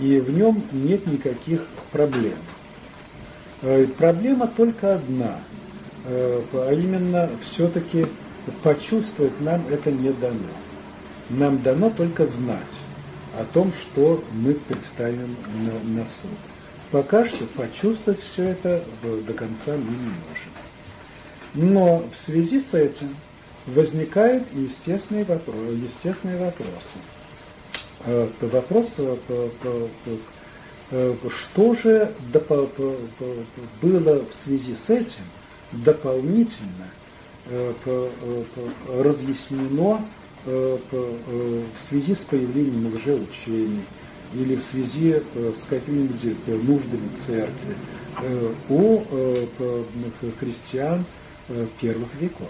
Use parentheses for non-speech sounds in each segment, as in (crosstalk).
и в нем нет никаких проблем. Э, проблема только одна, э, а именно все-таки почувствовать нам это не дано. Нам дано только знать о том, что мы представим на, на суд. Пока что почувствовать все это до конца мы не можем. Но в связи с этим возникают естественные вопросы. Естественные вопросы. Э, вопрос, э, что же было в связи с этим дополнительно э, разъяснено в связи с появлением лжеучений или в связи с какими-нибудь нуждами церкви у христиан первых веков.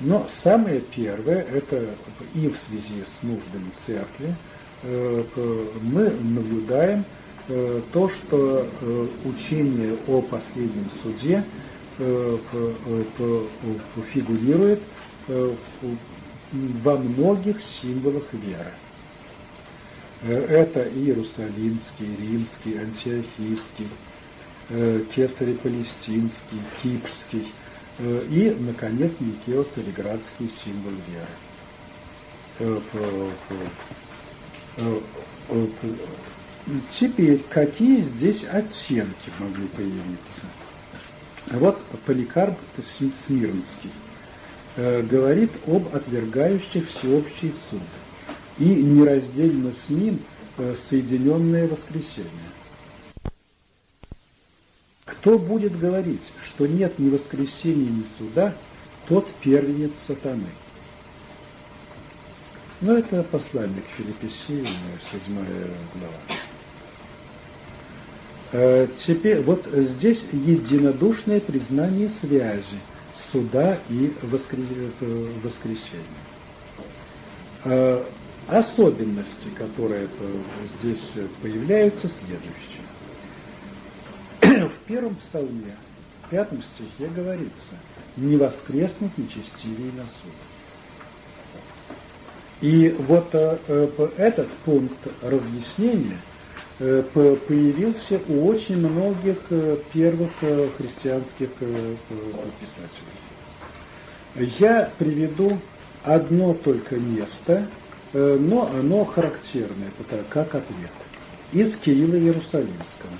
Но самое первое, это и в связи с нуждами церкви, э, мы наблюдаем э, то, что э, учение о последнем суде фигурирует во многих символах веры. Это Иерусалимский, Римский, Антиохийский, Кесаре-Палестинский, Кипрский – Э, и, наконец, Никео-Цареградский символ веры. Э, э, теперь, какие здесь оттенки могли появиться? Вот Поликарп Смирнский говорит об отвергающих всеобщий суд и нераздельно с ним соединенное воскресение. Кто будет говорить, что нет ни воскресения, ни суда, тот первенец сатаны. Но это послание к Филиппесею, седьмая глава. Э, теперь вот здесь единодушное признание связи суда и э, воскресения. Э, особенности, которые здесь появляются, следующие в первом псалме, в пятом стихе говорится, не воскреснут нечестивые на суд. И вот э, э этот пункт разъяснения э, появился у очень многих э, первых э, христианских э, писателей. Я приведу одно только место, но оно характерное, как ответ. Из Кирилла Иерусалимского.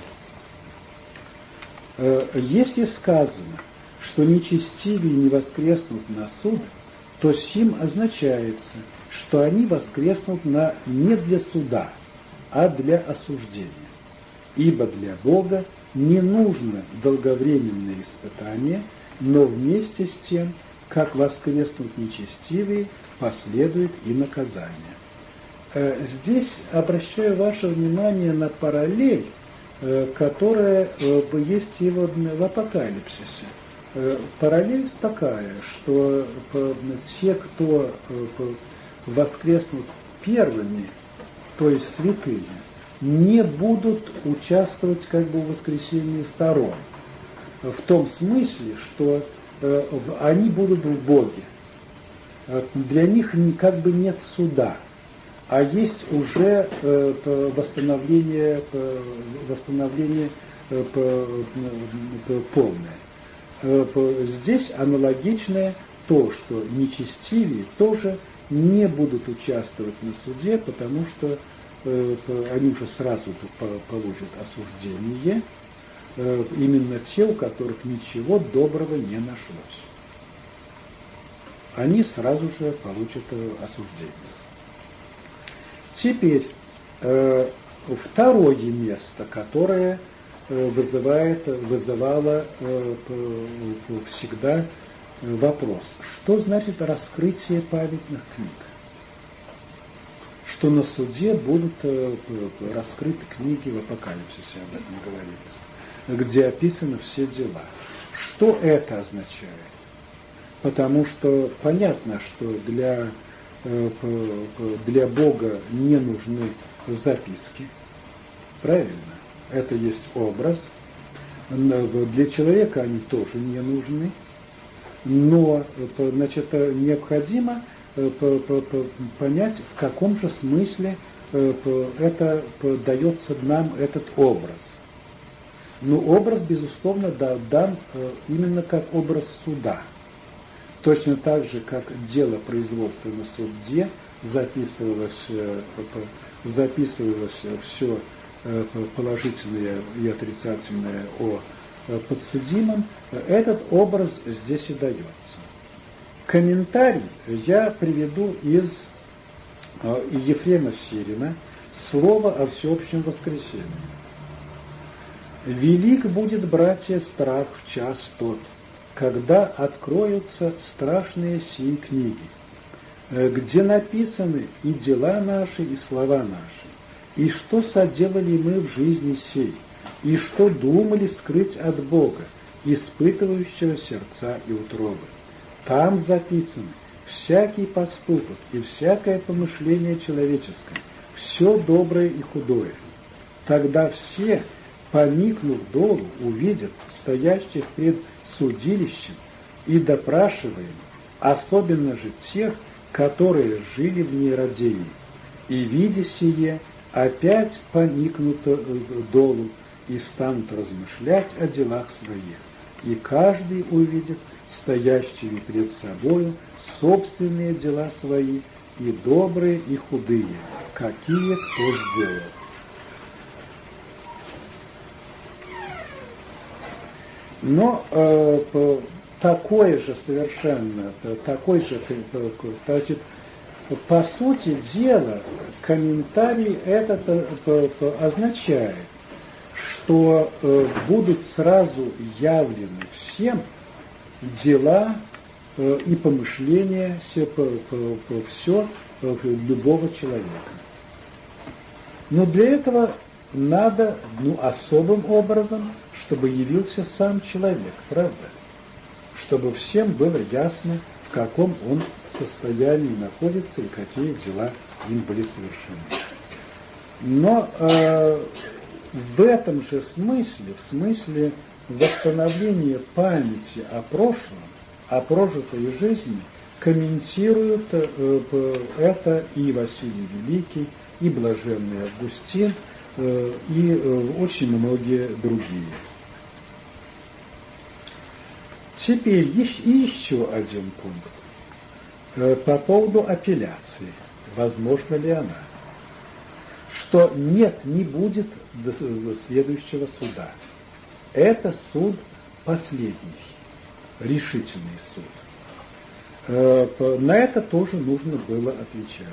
Э, если сказано, что нечестивые не воскреснут на суд, то сим означается, что они воскреснут на, не для суда, а для осуждения. Ибо для Бога не нужно долговременное испытание, но вместе с тем, как воскреснут нечестивые, последует и наказание. Э, здесь обращаю ваше внимание на параллель которая э, есть и в апокалипсисе. Э, параллель такая, что те, кто воскреснут первыми, то есть святые, не будут участвовать как бы в воскресении втором. В том смысле, что они будут в Боге. Для них как бы нет суда а есть уже э, восстановление, восстановление э, полное. Здесь аналогичное то, что нечестивые тоже не будут участвовать на суде, потому что э, они уже сразу получат осуждение, именно те, у которых ничего доброго не нашлось. Они сразу же получат осуждение. Теперь э, второе место, которое э, вызывает, вызывало э, всегда вопрос, что значит раскрытие памятных книг? Что на суде будут раскрыты книги в апокалипсисе, об этом говорится, где описаны все дела. Что это означает? Потому что понятно, что для для Бога не нужны записки. Правильно? Это есть образ. Для человека они тоже не нужны. Но значит, необходимо э, понять, в каком же смысле это дается нам этот образ. Но образ, безусловно, дан именно как образ суда. Точно так же, как дело производства на суде записывалось, записывалось все положительное и отрицательное о подсудимом, этот образ здесь и дается. Комментарий я приведу из Ефрема Сирина «Слово о всеобщем воскресении». «Велик будет, братья, страх в час тот, когда откроются страшные сии книги, где написаны и дела наши, и слова наши, и что соделали мы в жизни сей, и что думали скрыть от Бога, испытывающего сердца и утробы. Там записаны всякий поступок и всякое помышление человеческое, все доброе и худое. Тогда все, поникнув долу, увидят стоящих пред судилищем и допрашиваемых, особенно же тех, которые жили в нерадении, и, видя сие, опять поникнут э, долу и станут размышлять о делах своих, и каждый увидит стоящими перед собою собственные дела свои, и добрые, и худые, какие кто сделал. Но э, такое же совершенно, такой же, значит, по сути дела, комментарий этот э, означает, что э, будут сразу явлены всем дела э, и помышления, все, все любого человека. Но для этого надо ну, особым образом, чтобы явился сам человек, правда? Чтобы всем было ясно, в каком он состоянии находится и какие дела им были совершены. Но э, в этом же смысле, в смысле восстановления памяти о прошлом, о прожитой жизни, комментируют э, это и Василий Великий, и Блаженный Августин, и э, очень многие другие. Теперь есть еще один пункт по поводу апелляции. Возможно ли она? Что нет, не будет следующего суда. Это суд последний, решительный суд. Э, на это тоже нужно было отвечать.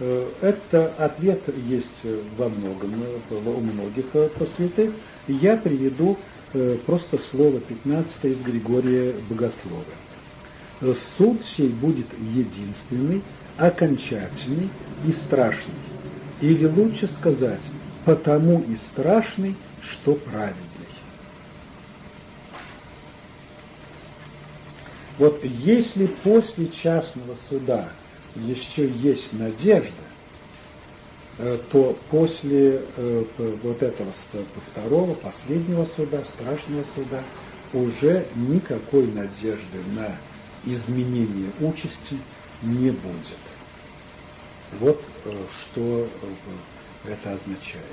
Э, это ответ есть во многом, у многих посвятых. Я приведу э, просто слово 15 из Григория Богослова. Суд сей будет единственный, окончательный и страшный. Или лучше сказать, потому и страшный, что праведный. Вот если после частного суда еще есть надежда, э, то после э, вот этого второго, последнего суда, страшного суда, уже никакой надежды на изменение участи не будет. Вот э, что это означает.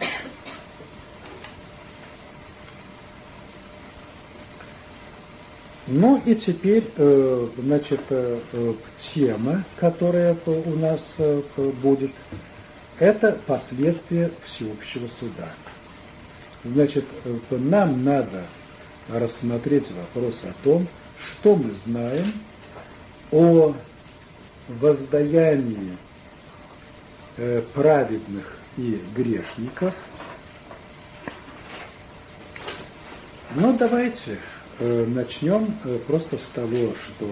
Ну и теперь, э, значит, э, тема, которая у нас будет, это последствия всеобщего суда. Значит, нам надо рассмотреть вопрос о том, что мы знаем о воздаянии э, праведных и грешников. Но давайте э, начнем э, просто с того, что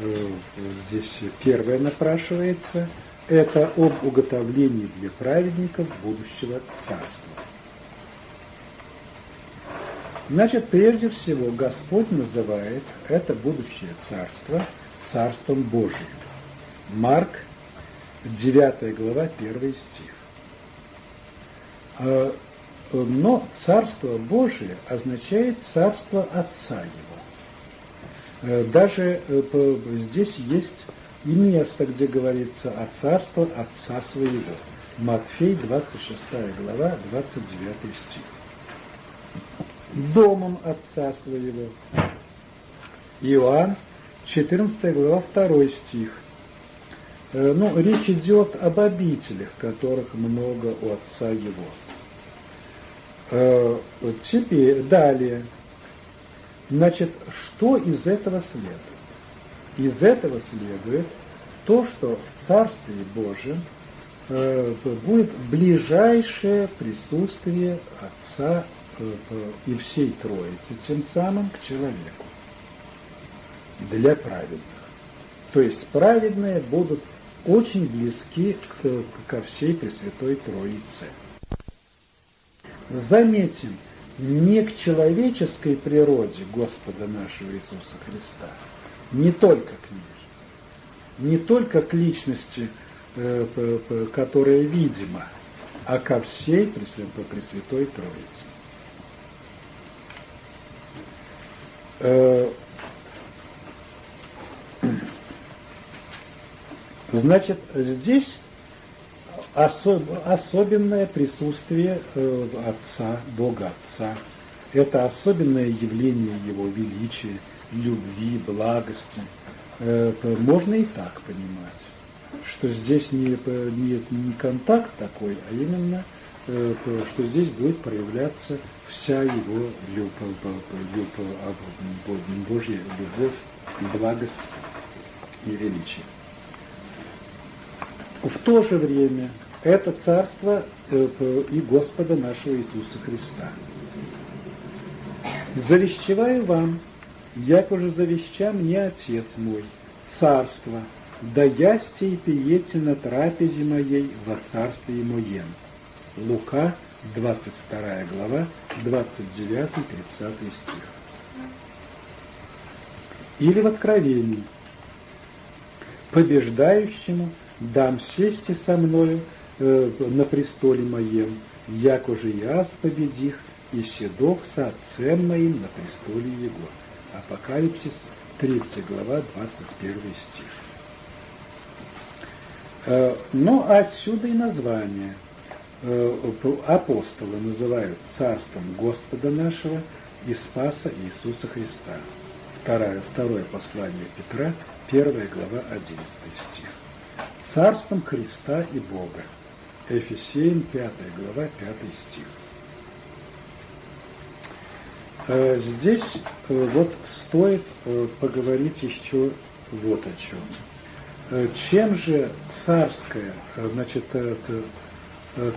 э, здесь первое напрашивается, это об уготовлении для праведников будущего царства. Значит, прежде всего, Господь называет это будущее царство Царством Божиим. Марк 9 глава, 1 стих. Но Царство Божие означает Царство Отца Его. Э, даже э, здесь есть и место, где говорится о Царстве Отца Своего. Матфей, 26 глава, 29 стих. Домом отца своего. Иоанн, 14 глава, 2 стих. Э, ну, речь идет об обителях, которых много у отца его. Э, теперь, далее. Значит, что из этого следует? Из этого следует то, что в Царстве Божьем э, будет ближайшее присутствие Отца и всей Троицы, тем самым к человеку, для праведных. То есть праведные будут очень близки ко всей Пресвятой Троице. Заметим, не к человеческой природе Господа нашего Иисуса Христа, не только к ней, не только к личности, э, которая видима, а ко всей Пресвятой, Троице. Э, Значит, здесь особ, особенное присутствие э, Отца, Бога Отца. Это особенное явление Его величия, любви, благости. Э, можно и так понимать, что здесь не, не, не контакт такой, а именно, э, что здесь будет проявляться вся Его любовь, Божья любовь, благость и величие. В то же время это царство э, и Господа нашего Иисуса Христа. Завещеваю вам, як уже завеща мне Отец мой, царство, да ясте и пиете на трапезе моей во царстве моем. Лука, 22 глава, 29-30 стих. Или в Откровении. Побеждающему дам сесть со мною э, на престоле моем, як уже я победих, и седок со отцем моим на престоле его. Апокалипсис, 3 глава, 21 стих. Э, но отсюда и название. Э, апостолы называют царством Господа нашего и Спаса Иисуса Христа. Второе, второе послание Петра, первая глава, 11 стих царством Христа и Бога. Ефесеям 5 глава 5 стих. Э, здесь э, вот стоит э, поговорить еще вот о чем. Чем же царское, значит, это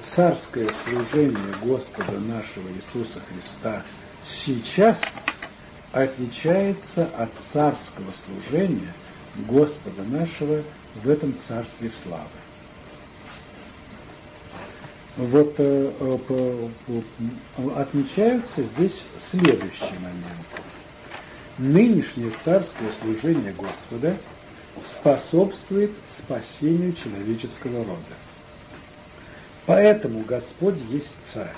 царское служение Господа нашего Иисуса Христа сейчас отличается от царского служения Господа нашего в этом царстве славы. Вот э, э, отмечаются здесь следующие моменты. Нынешнее царское служение Господа способствует спасению человеческого рода. Поэтому Господь есть царь.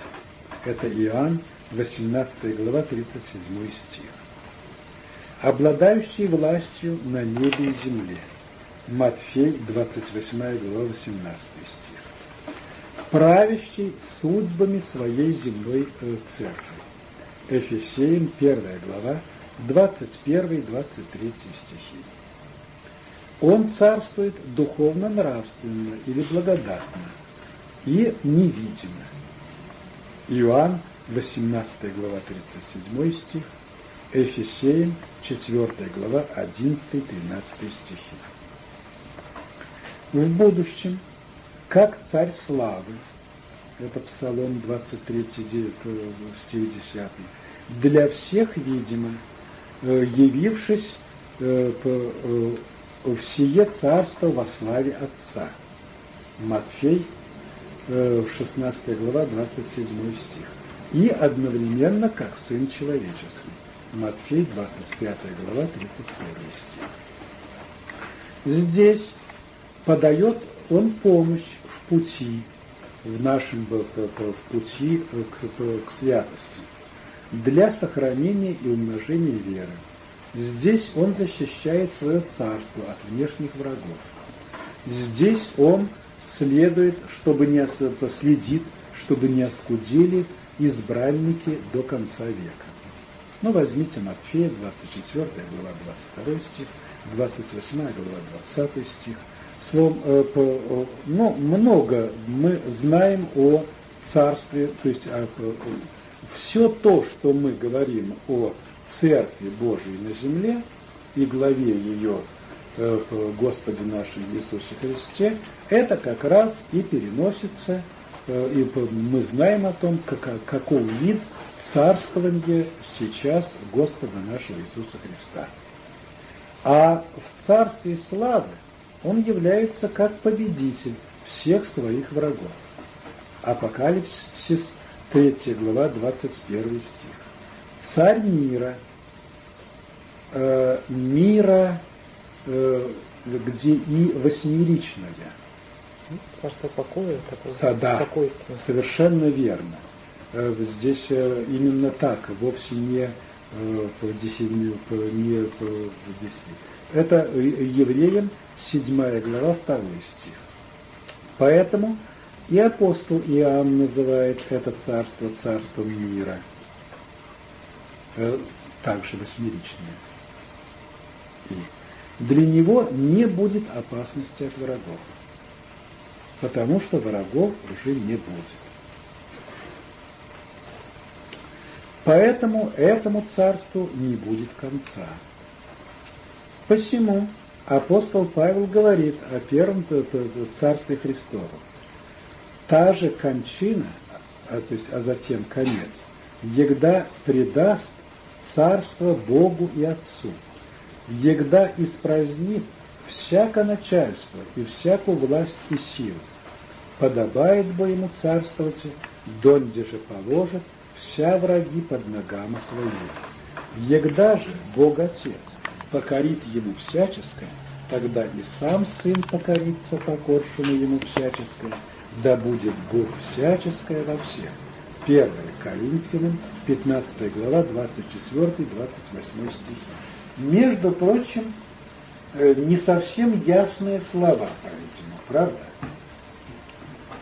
Это Иоанн, 18 глава, 37 стих. Обладающий властью на небе и земле – Матфей, 28 глава, 18 стих. Правящий судьбами своей земной э, церкви. Ефесеям, 1 глава, 21-23 стихи. Он царствует духовно-нравственно или благодатно и невидимо. Иоанн, 18 глава, 37 стих, Ефесеям, 4 глава, 11-13 стихи в будущем, как царь славы, это Псалом 23, э, стих 10, для всех, видимо, э, явившись э, в сие царство во славе Отца. Матфей, 16 глава, 27 стих. И одновременно как Сын Человеческий. Матфей, 25 глава, 31 стих. Здесь подает он помощь в пути, в нашем в пути к, к святости, для сохранения и умножения веры. Здесь он защищает свое царство от внешних врагов. Здесь он следует, чтобы не следит, чтобы не оскудели избранники до конца века. Ну, возьмите Матфея, 24 глава, 22 стих, 28 глава, 20 стих. Словом, э, по, ну, много мы знаем о царстве, то есть о, все то, что мы говорим о Церкви Божией на земле и главе ее э, в Господе нашем Иисусе Христе, это как раз и переносится, э, и мы знаем о том, как, каков вид царствования сейчас Господа нашего Иисуса Христа. А в царстве славы он является как победитель всех своих врагов. Апокалипсис, 3 глава, 21 стих. Царь мира, э, мира, э, где и восьмеричная. Ну, царство покоя, такое Сада, спокойствие. Совершенно верно. Э, здесь э, именно так, вовсе не по десятью, не по десяти. Это евреям 7 глава, 2 стих. Поэтому и апостол Иоанн называет это царство царством мира, также восьмеричное. И для него не будет опасности от врагов, потому что врагов уже не будет. Поэтому этому царству не будет конца. Посему апостол Павел говорит о первом царстве Христовом. Та же кончина, а, то есть, а затем конец, егда предаст царство Богу и Отцу, егда испразднит всяко начальство и всякую власть и силу, подобает бы ему царствовать, донде же положит вся враги под ногами своими. Егда же Бог Отец покорит ему всяческое, тогда и сам Сын покорится покоршему ему всяческое, да будет Бог всяческое во всех. 1 Коринфянам, 15 глава, 24-28 стих. Между прочим, э, не совсем ясные слова, по-видимому, правда?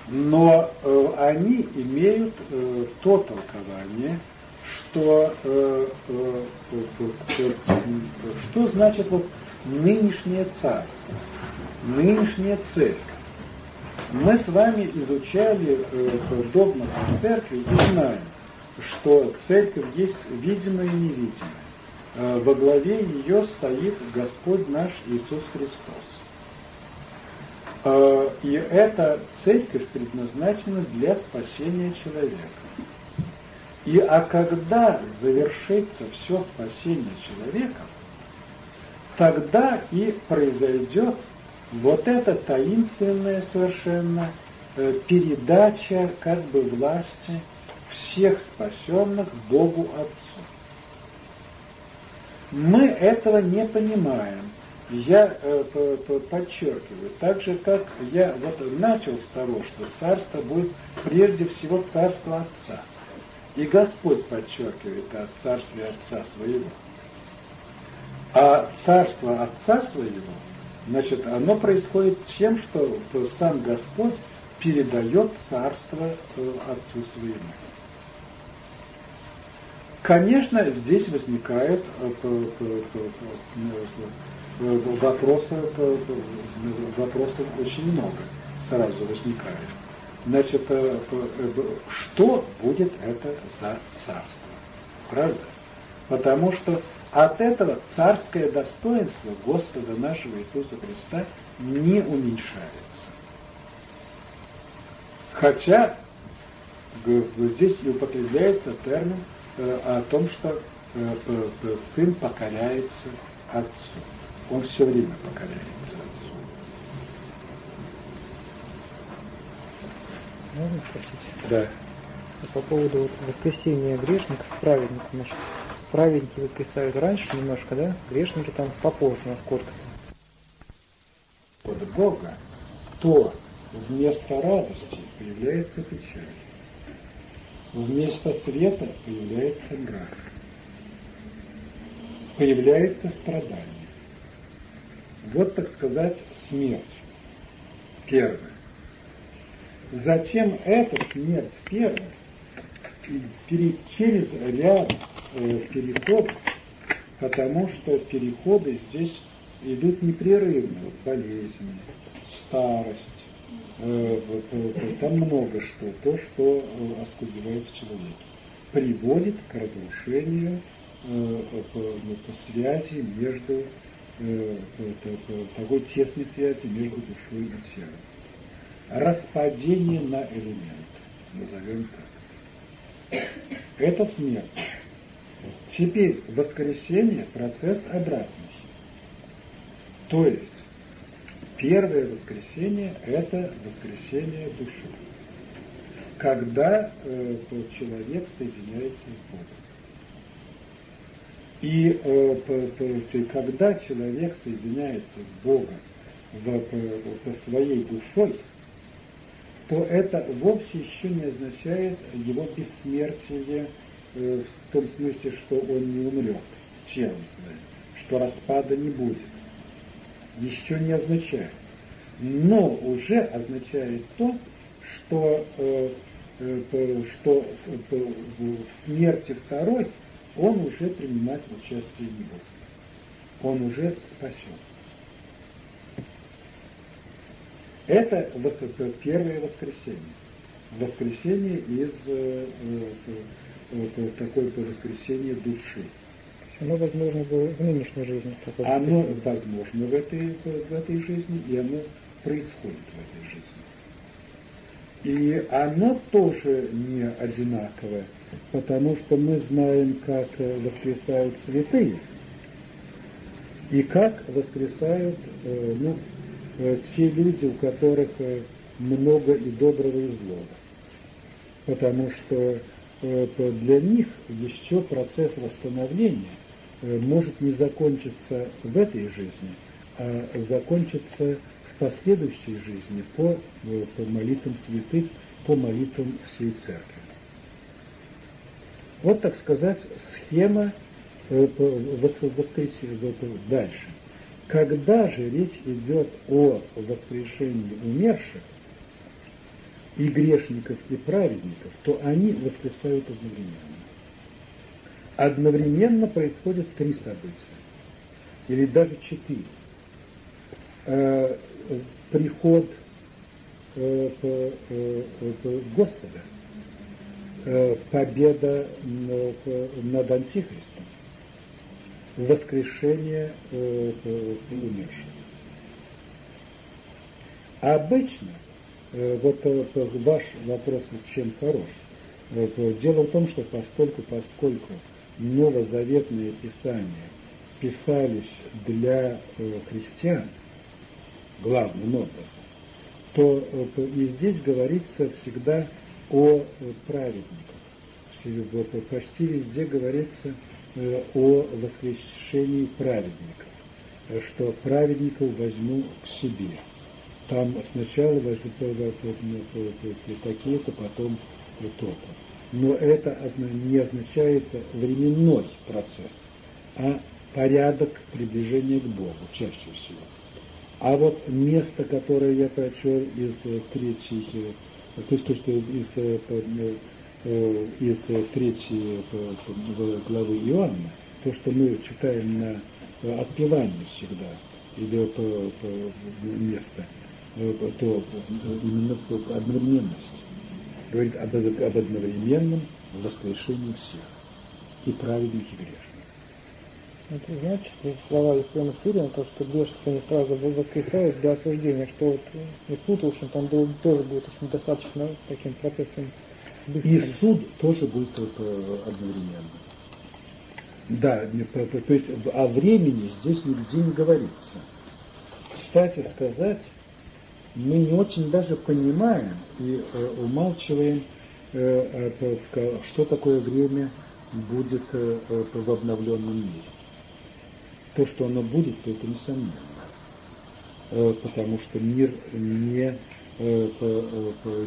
Но э, они имеют э, то толкование, что э, э, э, э, что значит вот нынешнее царство, нынешняя церковь. Мы с вами изучали э, догмат церкви и знаем, что церковь есть видимое и невидимое. Во главе ее стоит Господь наш Иисус Христос. Э, и эта церковь предназначена для спасения человека. И а когда завершится все спасение человека, тогда и произойдет вот эта таинственная совершенно э, передача как бы власти всех спасенных Богу Отцу. Мы этого не понимаем я э, подчеркиваю, так же, как я вот начал с того, что царство будет прежде всего царство Отца. И Господь подчеркивает о царстве Отца своего. А царство Отца своего, значит, оно происходит тем, что сам Господь передает царство э, Отцу своему. Конечно, здесь возникает э, вопросов, э, вопросов очень много сразу возникает. Значит, э, что будет это за царство? Правда? Потому что от этого царское достоинство Господа нашего Иисуса Христа не уменьшается. Хотя здесь и употребляется термин о том, что сын покоряется отцу он все время покоряется Можно спросить? Да. По поводу вот воскресения грешников, праведников, значит, праведники воскресают раньше немножко, да? Грешники там попозже, насколько-то. От Бога, то вместо радости появляется печаль. Вместо света появляется мрак. Появляется страдание. Вот, так сказать, смерть. Первое. Зачем эта смерть первая? через ряд э, переходов, потому что переходы здесь идут непрерывно. Вот болезни, старость, э, вот, э, там много что. То, что э, оскудевает в человеке, приводит к разрушению э, по, по связи между э, по, такой тесной связи между душой и телом. Распадение на элементы, назовем так. Это смерть. Теперь воскресенье – процесс обратный. То есть первое воскресенье – это воскресенье души. Когда э, человек соединяется с Богом. И э, по, по, когда человек соединяется с Богом в, по, по своей душой, то это вовсе еще не означает его бессмертие э, в том смысле, что он не умрет целостно, что распада не будет. Еще не означает. Но уже означает то, что, э, э, что в смерти второй он уже принимать участие не будет. Он уже спасен. Это первое воскресенье. Воскресенье из э, э, э, такое воскресенье души. Оно возможно было в нынешней жизни. Оно возможно в этой, в этой жизни, и оно происходит в этой жизни. И оно тоже не одинаковое, потому что мы знаем, как воскресают святые, и как воскресают ну, Э, те люди, у которых э, много и доброго, и злого. Потому что э, для них еще процесс восстановления может не закончиться в этой жизни, а закончиться в последующей жизни по, по молитвам святых, по молитвам всей церкви. Вот, так сказать, схема воскресения дальше. Когда же речь идет о воскрешении умерших, и грешников, и праведников, то они воскресают одновременно. Одновременно происходят три события, или даже четыре. Э, приход э, э, Господа, э, победа над Антихристом, воскрешение э, э, умерших. Обычно, э, вот э, ваш вопрос чем хорош, э, дело в том, что поскольку, поскольку новозаветные писания писались для э, христиан, главным образом, то э, и здесь говорится всегда о э, праведниках. Почти везде говорится Э, о воскрешении праведников, э, что праведников возьму к себе. Там сначала такие-то, потом то-то. Но это не означает временной процесс, а порядок приближения к Богу, чаще всего. А вот место, которое я прочел из третьей, то есть то, что из Э, из третьей э, главы Иоанна, то, что мы читаем на э, отпевании всегда, или по, по место, то именно одновременность. Говорит об, об одновременном воскрешении всех, и праведных, и грешных. Это значит, слова Ефрема Сирина, то, что грешники не сразу воскресают для осуждения, что вот и суд, в общем, там тоже будет очень достаточно таким процессом и суд тоже будет одновременно. Да, то есть о времени здесь нигде не говорится. Кстати сказать, мы не очень даже понимаем и э, умалчиваем, э, э, что такое время будет э, в обновленном мире. То, что оно будет, то это несомненно. Э, потому что мир не Э,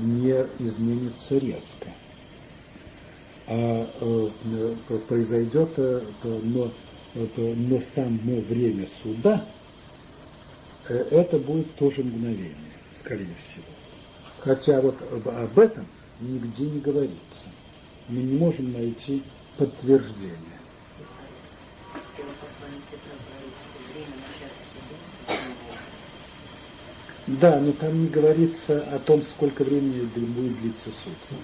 не изменится резко. А э, произойдет, э, но, но само время суда, это будет тоже мгновение, скорее всего. Хотя вот об этом нигде не говорится. Мы не можем найти подтверждения. Да, но там не говорится о том, сколько времени будет длиться суд.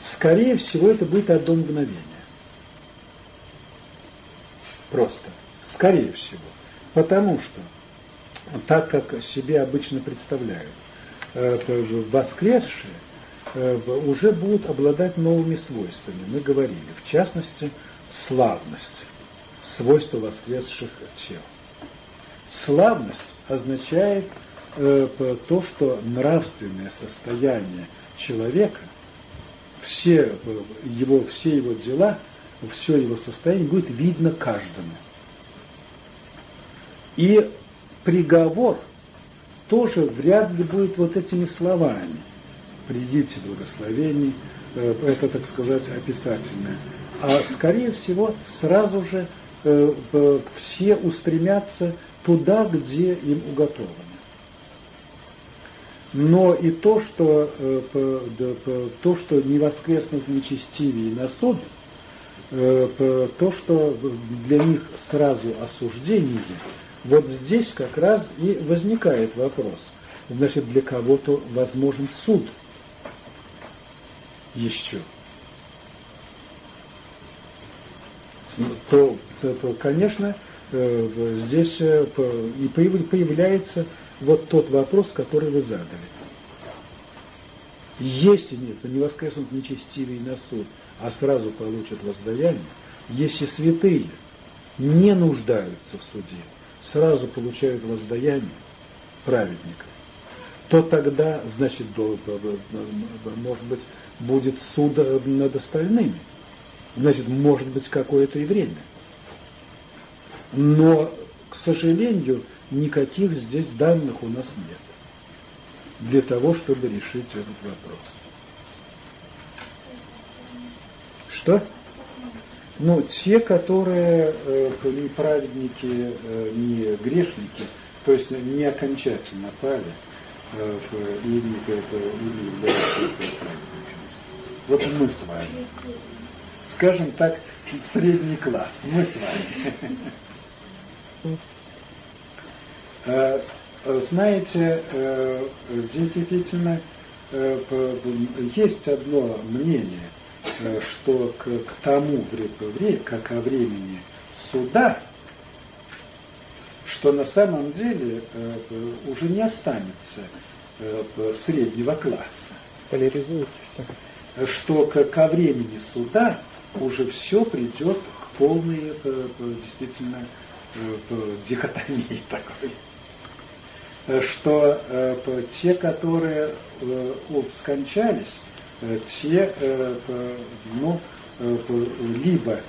Скорее всего, это будет одно мгновение. Просто. Скорее всего. Потому что, так как себе обычно представляют, э, воскресшие э, уже будут обладать новыми свойствами. Мы говорили, в частности, славность, свойство воскресших тел. Славность означает э, то, что нравственное состояние человека, все его, все его дела, все его состояние будет видно каждому. И приговор тоже вряд ли будет вот этими словами. Придите, благословений, э, это, так сказать, описательное. А скорее всего, сразу же э, все устремятся туда, где им уготовано. Но и то, что, э, то, что не воскреснут нечестивее на суд, э, то, что для них сразу осуждение, вот здесь как раз и возникает вопрос. Значит, для кого-то возможен суд еще. То, то, то конечно, здесь э, и появляется вот тот вопрос, который вы задали. Если нет, не воскреснут нечестивые на суд, а сразу получат воздаяние, если святые не нуждаются в суде, сразу получают воздаяние праведников, то тогда, значит, может быть, будет суд над остальными. Значит, может быть, какое-то и время. Но, к сожалению, никаких здесь данных у нас нет для того, чтобы решить этот вопрос. Что? Ну, те, которые э, не праведники, э, не грешники, то есть не окончательно пали, э, или, это, или являются. Вот мы с вами. Скажем так, средний класс. Мы с вами. (laughs) Э, знаете, э, здесь действительно э, есть одно мнение, что к, к тому, как о времени суда, что на самом деле уже не останется среднего класса. Поляризуется все. Что к, ко времени суда уже все придет к полной действительно дихотомии (laughs) такой что э, те, которые э, скончались, э, те ну, либо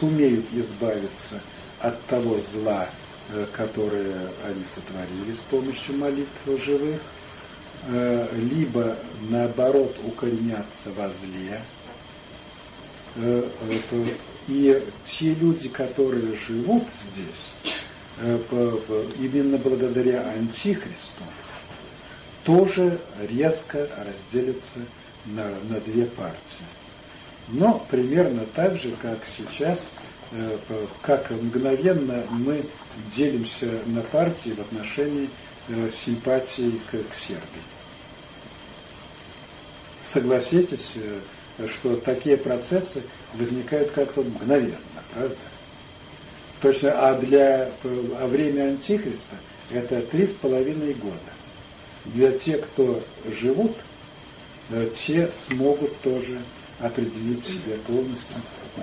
сумеют избавиться от того зла, которое они сотворили с помощью молитв живых, либо наоборот укоренятся во зле. И те люди, которые живут здесь, именно благодаря Антихристу, тоже резко разделятся на, на две партии. Но примерно так же, как сейчас, э, как мгновенно мы делимся на партии в отношении э, симпатии к, к Сербии. Согласитесь, э, что такие процессы возникают как-то мгновенно, правда? Точно, а для а время Антихриста это три с половиной года. Для тех, кто живут, э, те смогут тоже определить себе полностью,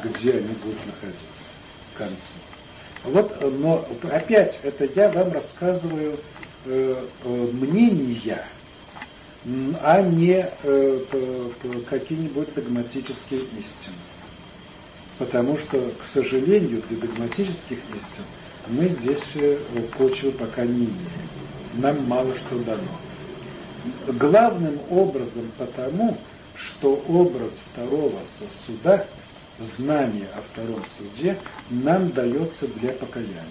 где они будут находиться к концу. Вот, но опять это я вам рассказываю э, э мнения, а не э, какие-нибудь догматические истины потому что, к сожалению, для догматических истин мы здесь э, почвы пока не имеем. Нам мало что дано. Главным образом потому, что образ второго суда, знание о втором суде, нам дается для покаяния.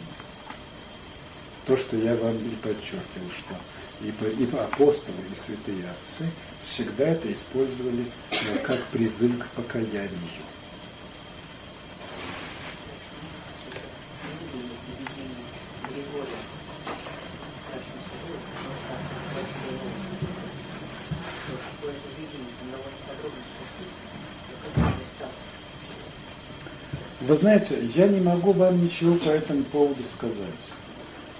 то, что я вам и подчеркивал, что и, и апостолы, и святые отцы всегда это использовали э, как призыв к покаянию. Вы знаете, я не могу вам ничего по этому поводу сказать,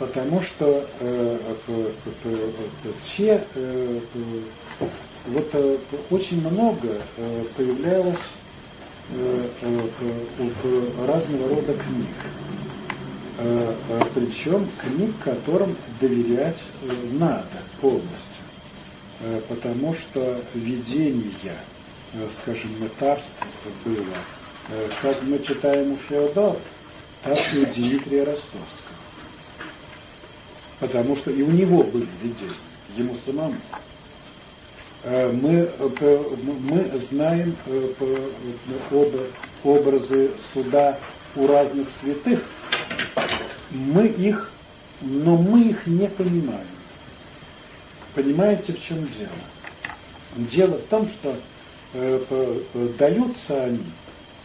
потому что э, э, э, те, э, э, вот очень много появлялось разного рода книг, причем книг, которым доверять надо полностью, потому что видение, скажем, мытарства было как мы читаем у Феодора, так и у Дмитрия Ростовского. Потому что и у него были видения, ему самому. Э, мы, э, мы знаем об образы суда у разных святых, мы их, но мы их не понимаем. Понимаете, в чем дело? Дело в том, что даются они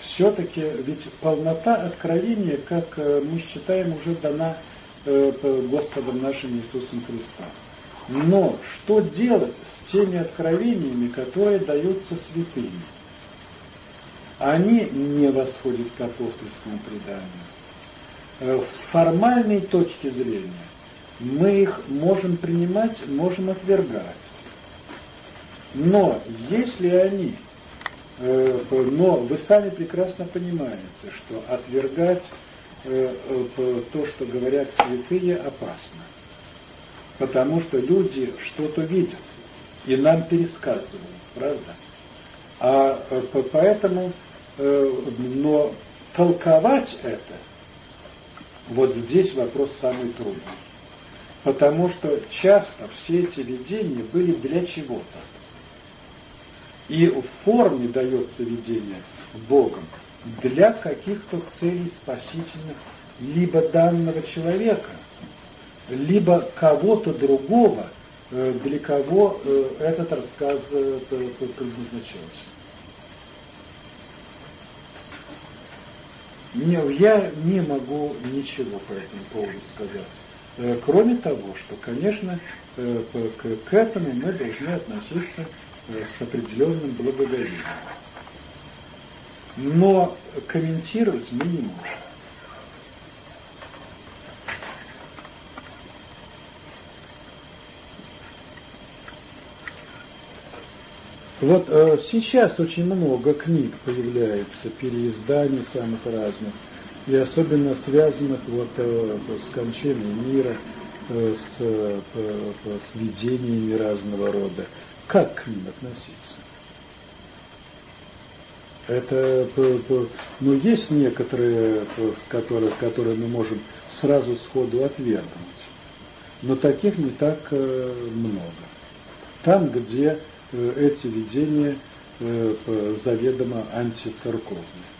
все-таки, ведь полнота откровения, как э, мы считаем, уже дана э, Господом нашим Иисусом Христом. Но что делать с теми откровениями, которые даются святыми? Они не восходят к апостольскому преданию. Э, с формальной точки зрения мы их можем принимать, можем отвергать. Но если они но вы сами прекрасно понимаете, что отвергать э, э, то, что говорят святые, опасно. Потому что люди что-то видят и нам пересказывают, правда? А поэтому, но толковать это, вот здесь вопрос самый трудный. Потому что часто все эти видения были для чего-то и в форме дается видение Богом для каких-то целей спасительных либо данного человека, либо кого-то другого, э, для кого э, этот рассказ э, предназначался. Не, я не могу ничего по этому поводу сказать. Кроме того, что, конечно, к этому мы должны относиться с определенным благодарением. Но комментировать мы не можем. Вот э, сейчас очень много книг появляется, переизданий самых разных, и особенно связанных вот э, с кончиной мира, э, с, э, с видениями разного рода как к ним относиться? Это, ну, есть некоторые, которые, которые мы можем сразу сходу отвергнуть, но таких не так э, много. Там, где э, эти видения э, заведомо антицерковные.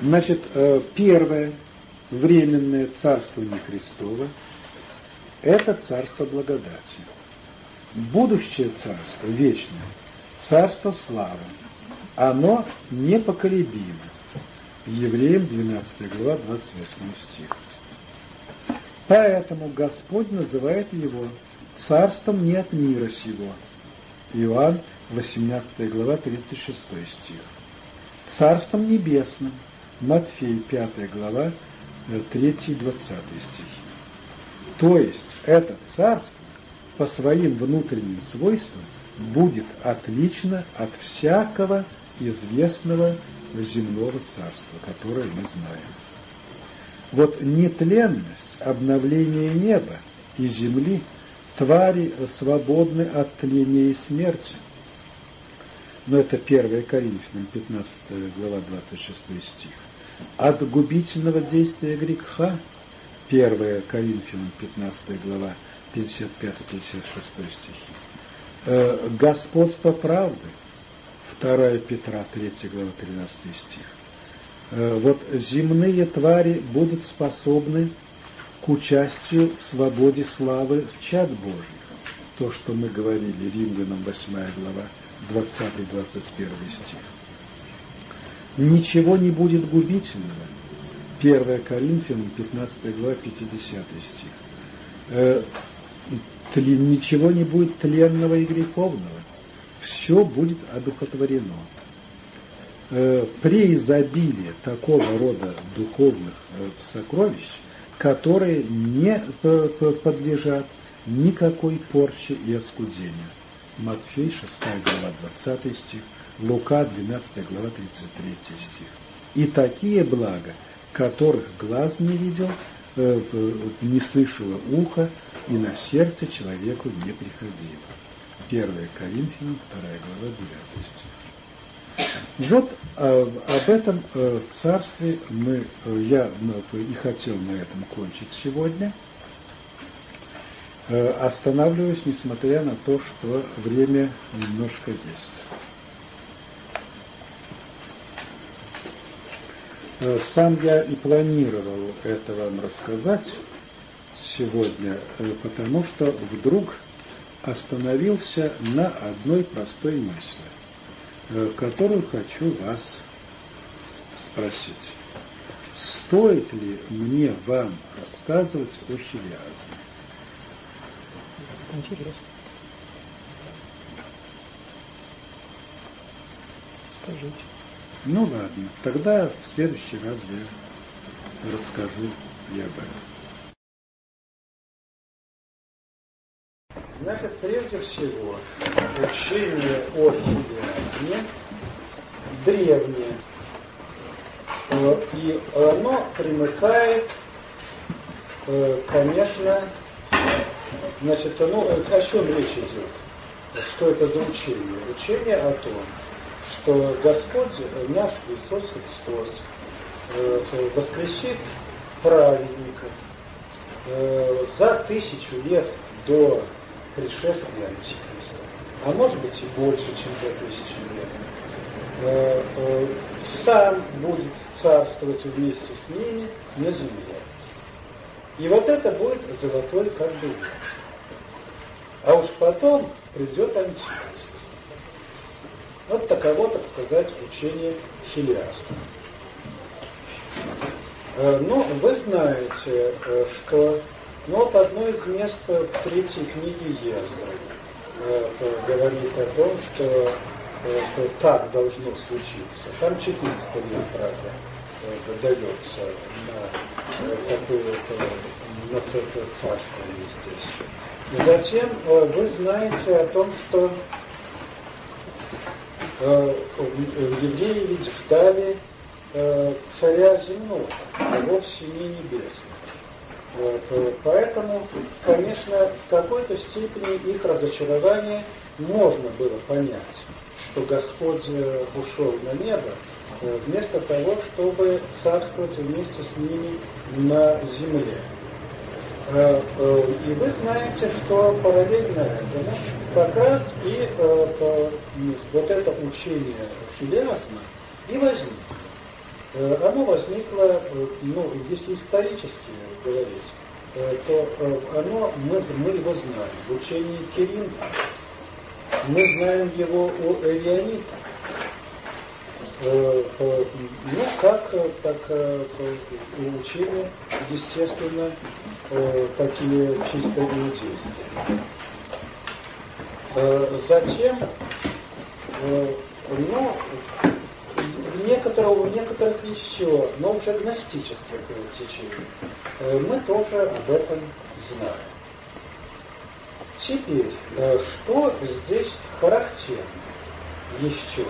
Значит, э, первое временное царствование Христова – это царство благодати. Будущее царство, вечное, царство славы, оно непоколебимо. Евреям 12 глава, 28 стих. Поэтому Господь называет его царством не от мира сего. Иоанн 18 глава, 36 стих. Царством небесным – Матфей, 5 глава, 3-20 стихи. То есть это царство по своим внутренним свойствам будет отлично от всякого известного земного царства, которое мы знаем. Вот нетленность, обновление неба и земли, твари свободны от тления и смерти. Но это 1 Коринфянам, 15 глава, 26 стих от губительного действия греха. 1 Коринфянам 15 глава 55-56 стихи. э, господство правды, 2 Петра, 3 глава, 13 стих. Э, вот земные твари будут способны к участию в свободе славы чад Божьих. То, что мы говорили Римлянам 8 глава, 20-21 стих. Ничего не будет губительного. 1 Коринфянам 15 глава 50 стих. Э, ничего не будет тленного и греховного. Все будет одухотворено. Э, при изобилии такого рода духовных э, сокровищ, которые не подлежат никакой порче и оскудению. Матфей 6 глава 20 стих, Лука 12 глава 33 стих. И такие блага, которых глаз не видел, э, не слышало ухо, и на сердце человеку не приходило. 1 Коринфянам, 2 глава, 9 стих. Вот э, об этом э, царстве мы, э, я и хотел на этом кончить сегодня. Э, останавливаюсь, несмотря на то, что время немножко есть. Сам я и планировал это вам рассказать сегодня, э, потому что вдруг остановился на одной простой мысли. Э, которую хочу вас спросить. Стоит ли мне вам рассказывать о хилиазме? Скажите. Ну ладно, тогда в следующий раз я расскажу и об этом. Значит, прежде всего, учение о хилиазме древнее, и оно примыкает, э, конечно, значит, ну, о чем речь идет? Что это за учение? Учение о том, что Господь наш Иисус Христос э, воскресит праведников за тысячу лет до пришествия Антихриста, а может быть и больше, чем две тысячи лет, э, э, сам будет царствовать вместе с ними на земле. И вот это будет золотой кордон. А уж потом придет Антихрист. Вот таково, так сказать, учение хилиаста. Э, ну, вы знаете, что ну вот одно из мест в третьей книге Ездры э, говорит о том, что, э, что так должно случиться. Там 14 лет, правда, э, дается на такое-то на царство здесь. Затем э, вы знаете о том, что э, евреи ведь ждали царя земного, а вовсе не небесного. Э, поэтому, конечно, в какой-то степени их разочарование можно было понять, что Господь э, ушел на небо, э, вместо того, чтобы царствовать вместе с ними на земле. И вы знаете, что параллельно этому как раз и вот это учение филиазма и возникло. Оно возникло, ну, если исторически говорить, э, то э, оно, мы, мы его знаем. В учении Киринта мы знаем его у Элеонита. Э, ну, как, как учение, естественно, такие чисто иудейские. Затем, ну, некоторых, у некоторых еще, но уже гностических течений, э, мы тоже об этом знаем. Теперь, э, что здесь характерно еще?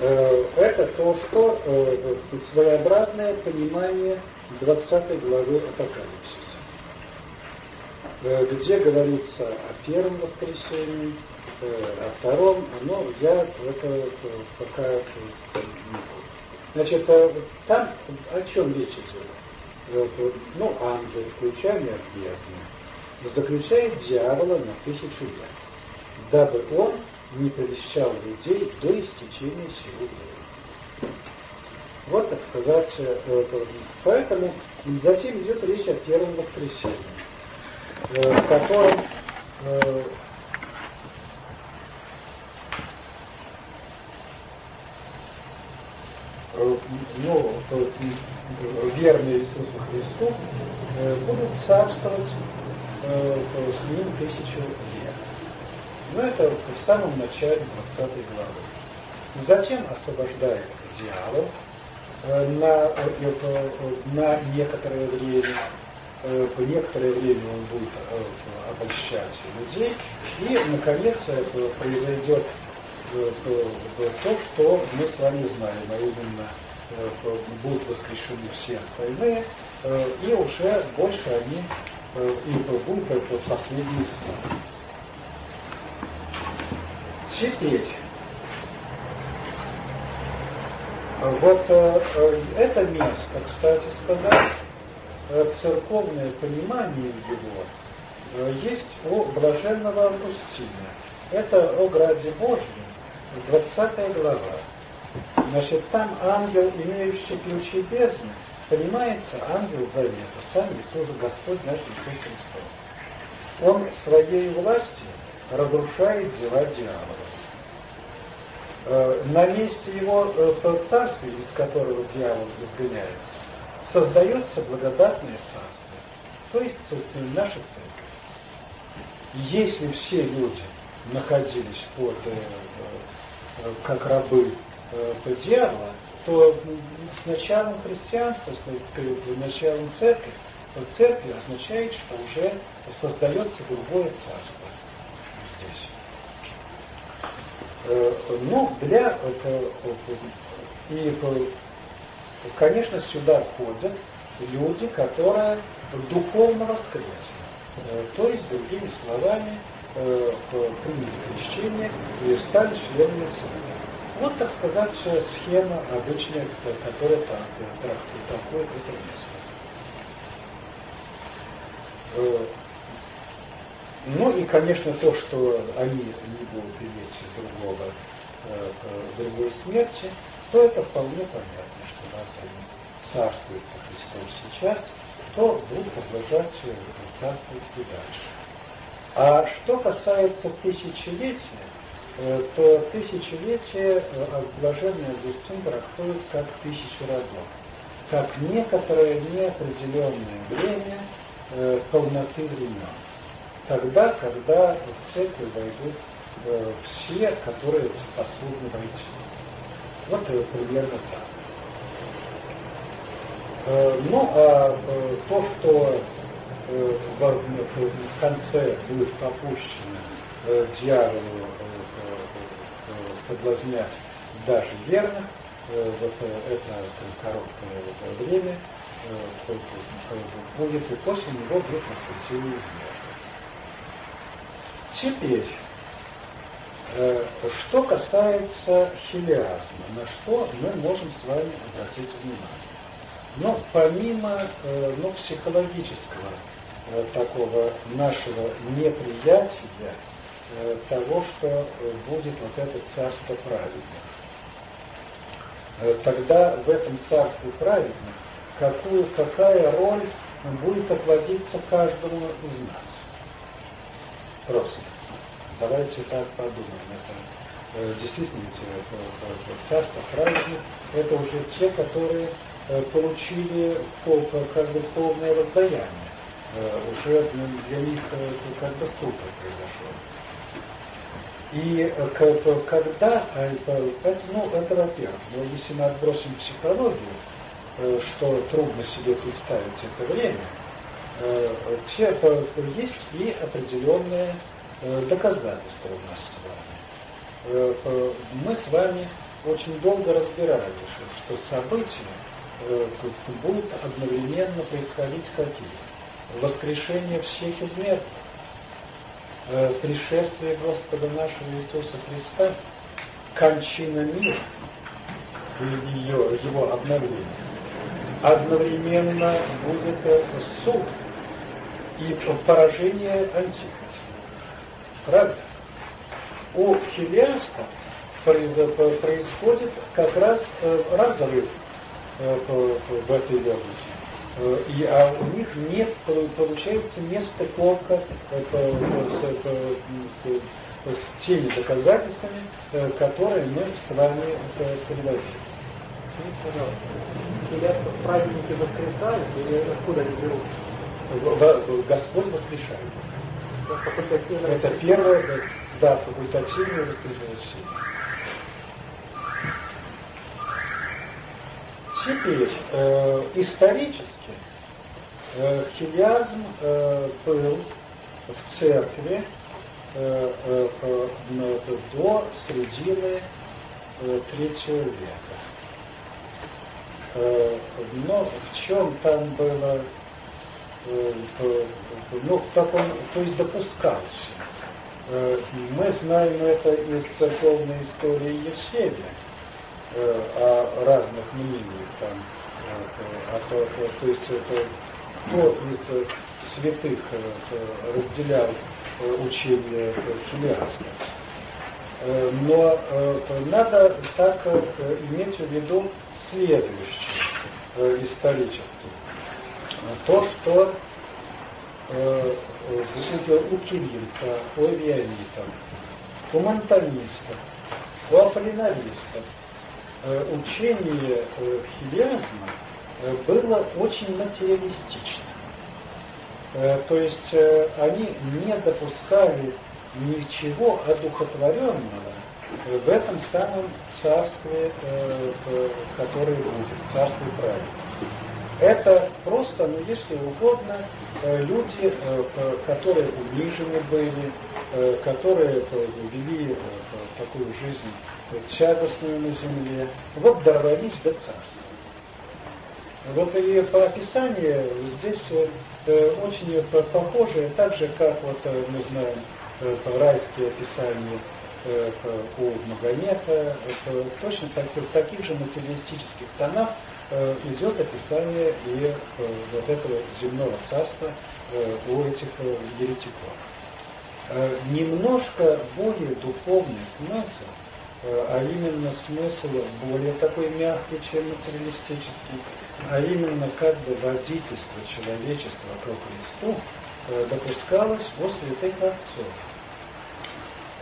Э, это то, что своеобразное понимание 20 главы Апокалипсиса, где говорится о первом воскресении, о втором, но я это пока Значит, э, там о чем речь идет? Ну, ангел, включение от бездны. заключает дьявола на тысячу лет, дабы он не повещал людей до истечения силы времени. Вот, так сказать, э, поэтому затем идет речь о первом воскресенье, э, в котором э, ну, верные Иисусу Христу будут царствовать с ним тысячу лет. Но это в самом начале 20 главы. Затем освобождается дьявол на, на некоторое время, по некоторое время он будет обольщать людей, и, наконец, произойдет то, что мы с вами знаем, а именно будут воскрешены все остальные, и уже больше они и будут последний суд. Теперь, вот э, это место, кстати сказать, э, церковное понимание его э, есть у блаженного Августина. Это о Граде Божьем, 20 глава. Значит, там ангел, имеющий ключи бездны, понимается ангел завета, сам Иисус Господь наш Иисус Христос. Он своей властью разрушает дела дьявола. Э, на месте его э, царствия, из которого дьявол изгоняется, создается благодатное царство, то есть наша церковь. Если все люди находились под, э, как рабы дьявола, то с началом христианства, с началом церкви, церкви означает, что уже создается другое царство здесь. Э, ну, для... И, конечно, сюда входят люди, которые духовно воскресли. Э, то есть, другими словами, э, приняли крещение и стали членами церкви. Вот, так сказать, схема обычная, которая трактует это место. Ну и, конечно, то, что они не будут иметь другого, э, другой смерти, то это вполне понятно, раз они Христом сейчас, то будут продолжать царствовать и дальше. А что касается тысячелетия, э, то тысячелетие э, блаженный Августин трактует как тысячу родов, как некоторое неопределенное время э, полноты времен тогда, когда в церковь войдут все, которые способны войти. Вот примерно так. Э, ну, а э, то, что э, в, в конце будет попущено дьяволу соблазнять даже верных, вот это короткое время будет, и после него будет воскресение из. Теперь, что касается хилиазма, на что мы можем с вами обратить внимание. Но помимо э, ну, психологического э, такого нашего неприятия того, что будет вот это царство праведных, тогда в этом царстве праведных какую, какая роль будет отводиться каждому из нас? Просто. Давайте так подумаем. Это э, действительно царство праведных, это уже те, которые э, получили как бы полное воздаяние. Э, уже для них как бы суд произошел. И когда, это, ну, это во-первых, но если мы отбросим психологию, что трудно себе представить это время, те, есть и определенные доказательства у нас с вами. Мы с вами очень долго разбирали, что события будут одновременно происходить какие? Воскрешение всех из мертвых, пришествие Господа нашего Иисуса Христа, кончина мира, ее, его обновление. Одновременно будет суд и поражение антихриста. Правда? У Хилиаста происходит как раз э, разрыв э, в этой области. Э, и, а у них нет, получается, нестыковка с, с, с теми доказательствами, которые мы с вами приводили. Пожалуйста. праздники воскресают или откуда они берутся? Господь воскрешает. Это первое, да, факультативное воскрешение. Теперь э, исторически э, хилиазм э, был в церкви э, э, э, до середины э, третьего века. Э, но в чем там было, э, ну, как он, то есть допускался. Э, мы знаем это из церковной истории Евсевия, о разных мнениях там, а то, то есть это кто из святых разделял учение хилиаста. Но надо так иметь в виду следующее исторически. То, что у Кирилка, у авианитов, у монтанистов, у аполлинаристов учение хилиазма было очень материалистично. То есть они не допускали ничего одухотворенного в этом самом царстве, которое будет, царстве праведных. Это просто, ну если угодно, люди, которые унижены были, которые вели такую жизнь тягостную на земле, вот дорвались до царства. Вот и по описанию здесь э, очень похоже, так же, как вот э, мы знаем э, райские описания у Магомета, точно так, в таких же материалистических тонах идет описание и вот этого земного царства у этих еретиков. Немножко более духовный смысл – а именно смысл более такой мягкий, чем материалистический, а именно как бы водительство человечества ко Христу э, допускалось у святых отцов.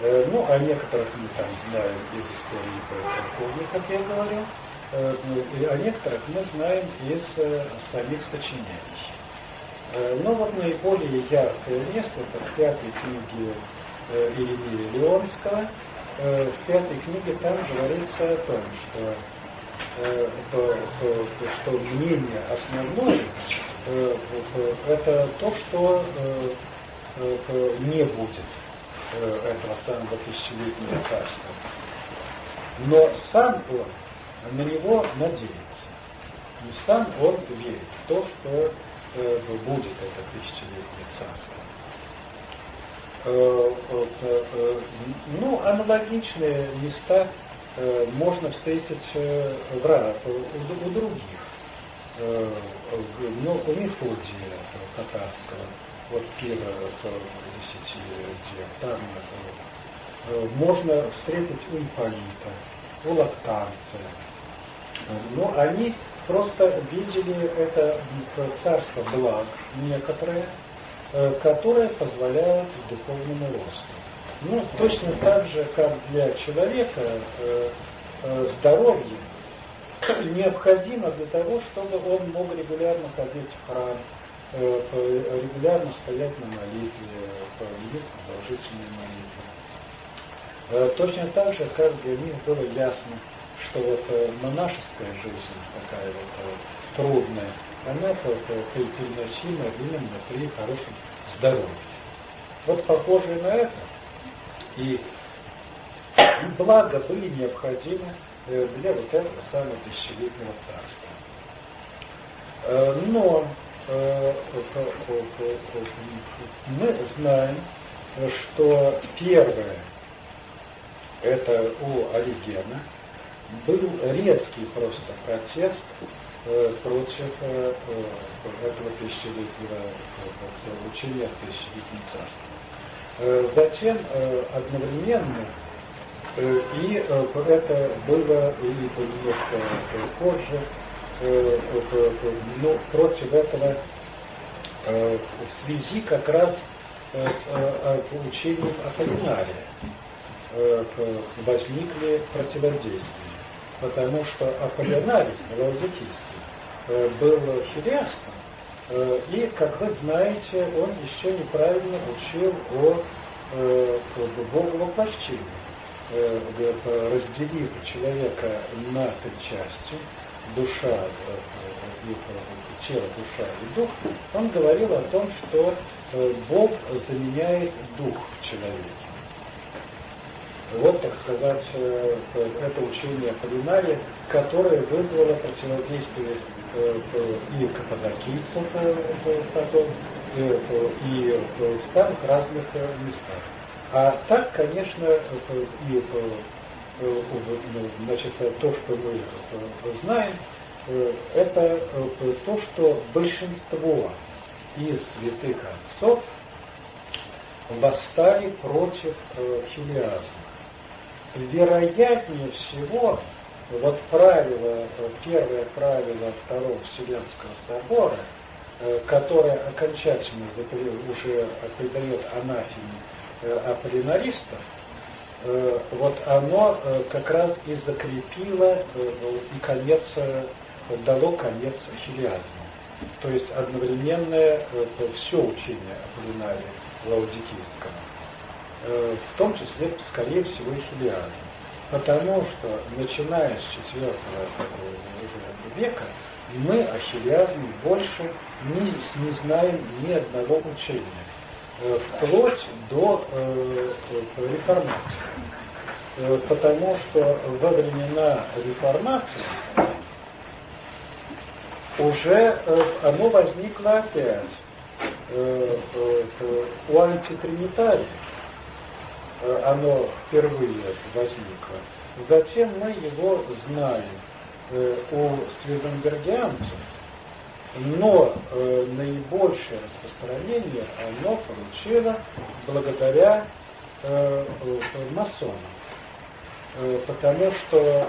Э, ну, о некоторых мы там знаем из истории церковной, как я говорил, и о некоторых мы знаем из самих сочинений. Но вот наиболее яркое место это в пятой книге Иеремия Леонского – Э, в пятой книге там говорится о том, что, э, что мнение основное э, это то, что не будет этого самого тысячелетнего царства. Но сам он на него надеется. И сам он верит в то, что будет это тысячелетнее царство. Э, э, ну, аналогичные места э, можно встретить в, у, других. Ну, у Мефодия татарского, вот пира десяти дел, там можно встретить у Ипполита, у Лактанца. Но они просто видели это царство благ некоторое, Э, которые позволяют духовному росту. Ну, точно так же, как для человека э, э, здоровье (clears throat) необходимо для того, чтобы он мог регулярно ходить в храм, регулярно стоять на молитве, есть продолжительные молитвы. Точно так же, как для них было ясно, что вот монашеская жизнь такая вот трудная, она переносима именно при хорошем здоровье. Вот похожие на это, и благо были необходимы э, для вот этого самого тысячелетнего царства. Э, но э, мы знаем, что первое, это у Оригена, был резкий просто протест против этого тысячелетнего учения о тысячелетнем царстве. Затем одновременно и это было и немножко позже, но против этого в связи как раз с учением Аполлинария возникли противодействия потому что Аполлинарий Лаудикийский был хириастом, и, как вы знаете, он еще неправильно учил о Богу воплощении, разделив человека на три части, душа, тело, душа и дух, он говорил о том, что Бог заменяет дух в человеке. Вот, так сказать, э, это учение Полинария, которое вызвало противодействие э, и каппадокийцев потом, и в самых разных э, местах. А так, конечно, и ну, значит, то, что мы знаем, это то, что большинство из святых отцов восстали против хилиазма вероятнее всего, вот правило, первое правило Второго Вселенского собора, э, которое окончательно уже придает анафеме э, аполлинаристов, э, вот оно как раз и закрепило и конец, дало конец хилиазму. То есть одновременное все учение Аполлинария Лаудикийского. Э, в том числе, скорее всего, и хилиазм. Потому что, начиная с IV века, мы о хилиазме больше не, не знаем ни одного учения, э, вплоть до э, реформации. Э, потому что во времена реформации уже оно возникло опять у антитринитариев оно впервые возникло. Затем мы его знаем э, у сведенбергианцев, но э, наибольшее распространение оно получило благодаря э, масонам. потому что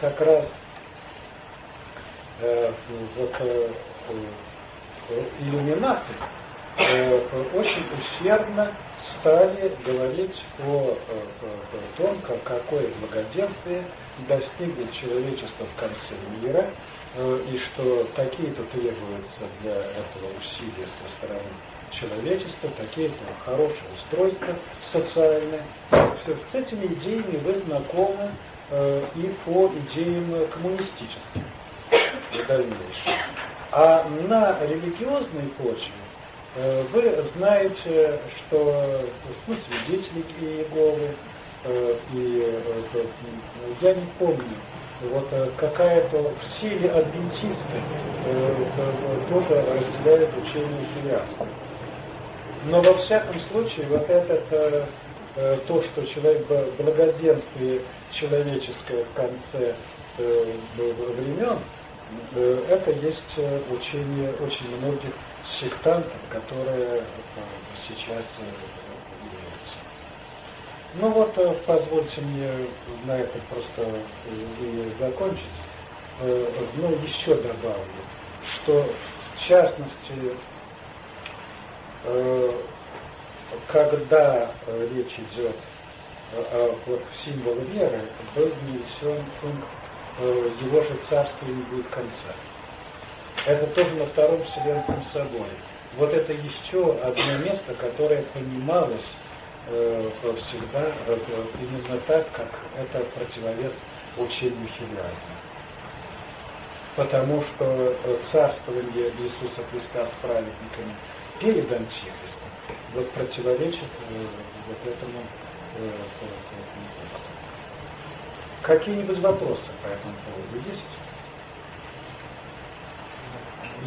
как раз вот, иллюминаты очень ущербно стали говорить о, о том, как, какое благоденствие достигнет человечество в конце мира, э, и что такие-то требуются для этого усилия со стороны человечества, такие-то хорошее устройство социальное. Все, с этими идеями вы знакомы э, и по идеям коммунистическим в дальнейшем. А на религиозной почве Э, вы знаете, что ну, свидетели Иеговы, э, и э, я не помню, вот какая-то в силе адвентисты тоже разделяют учение хилиаста. Но во всяком случае, вот это то, что человек благоденствие человеческое в конце времен, это есть учение очень многих сектантов, которые сейчас являются. Ну вот, э, позвольте мне на этом просто и закончить. Э, ну, еще добавлю, что в частности, э, когда речь идет о вот, символ веры, был внесен пункт его же царства не будет конца. Это тоже на Втором Вселенском соборе. Вот это еще одно место, которое понималось э, всегда э, именно так, как это противовес учению хилиазма. Потому что царствование Иисуса Христа с праведниками перед Антихристом вот противоречит э, вот этому э, Какие-нибудь вопросы по этому поводу есть?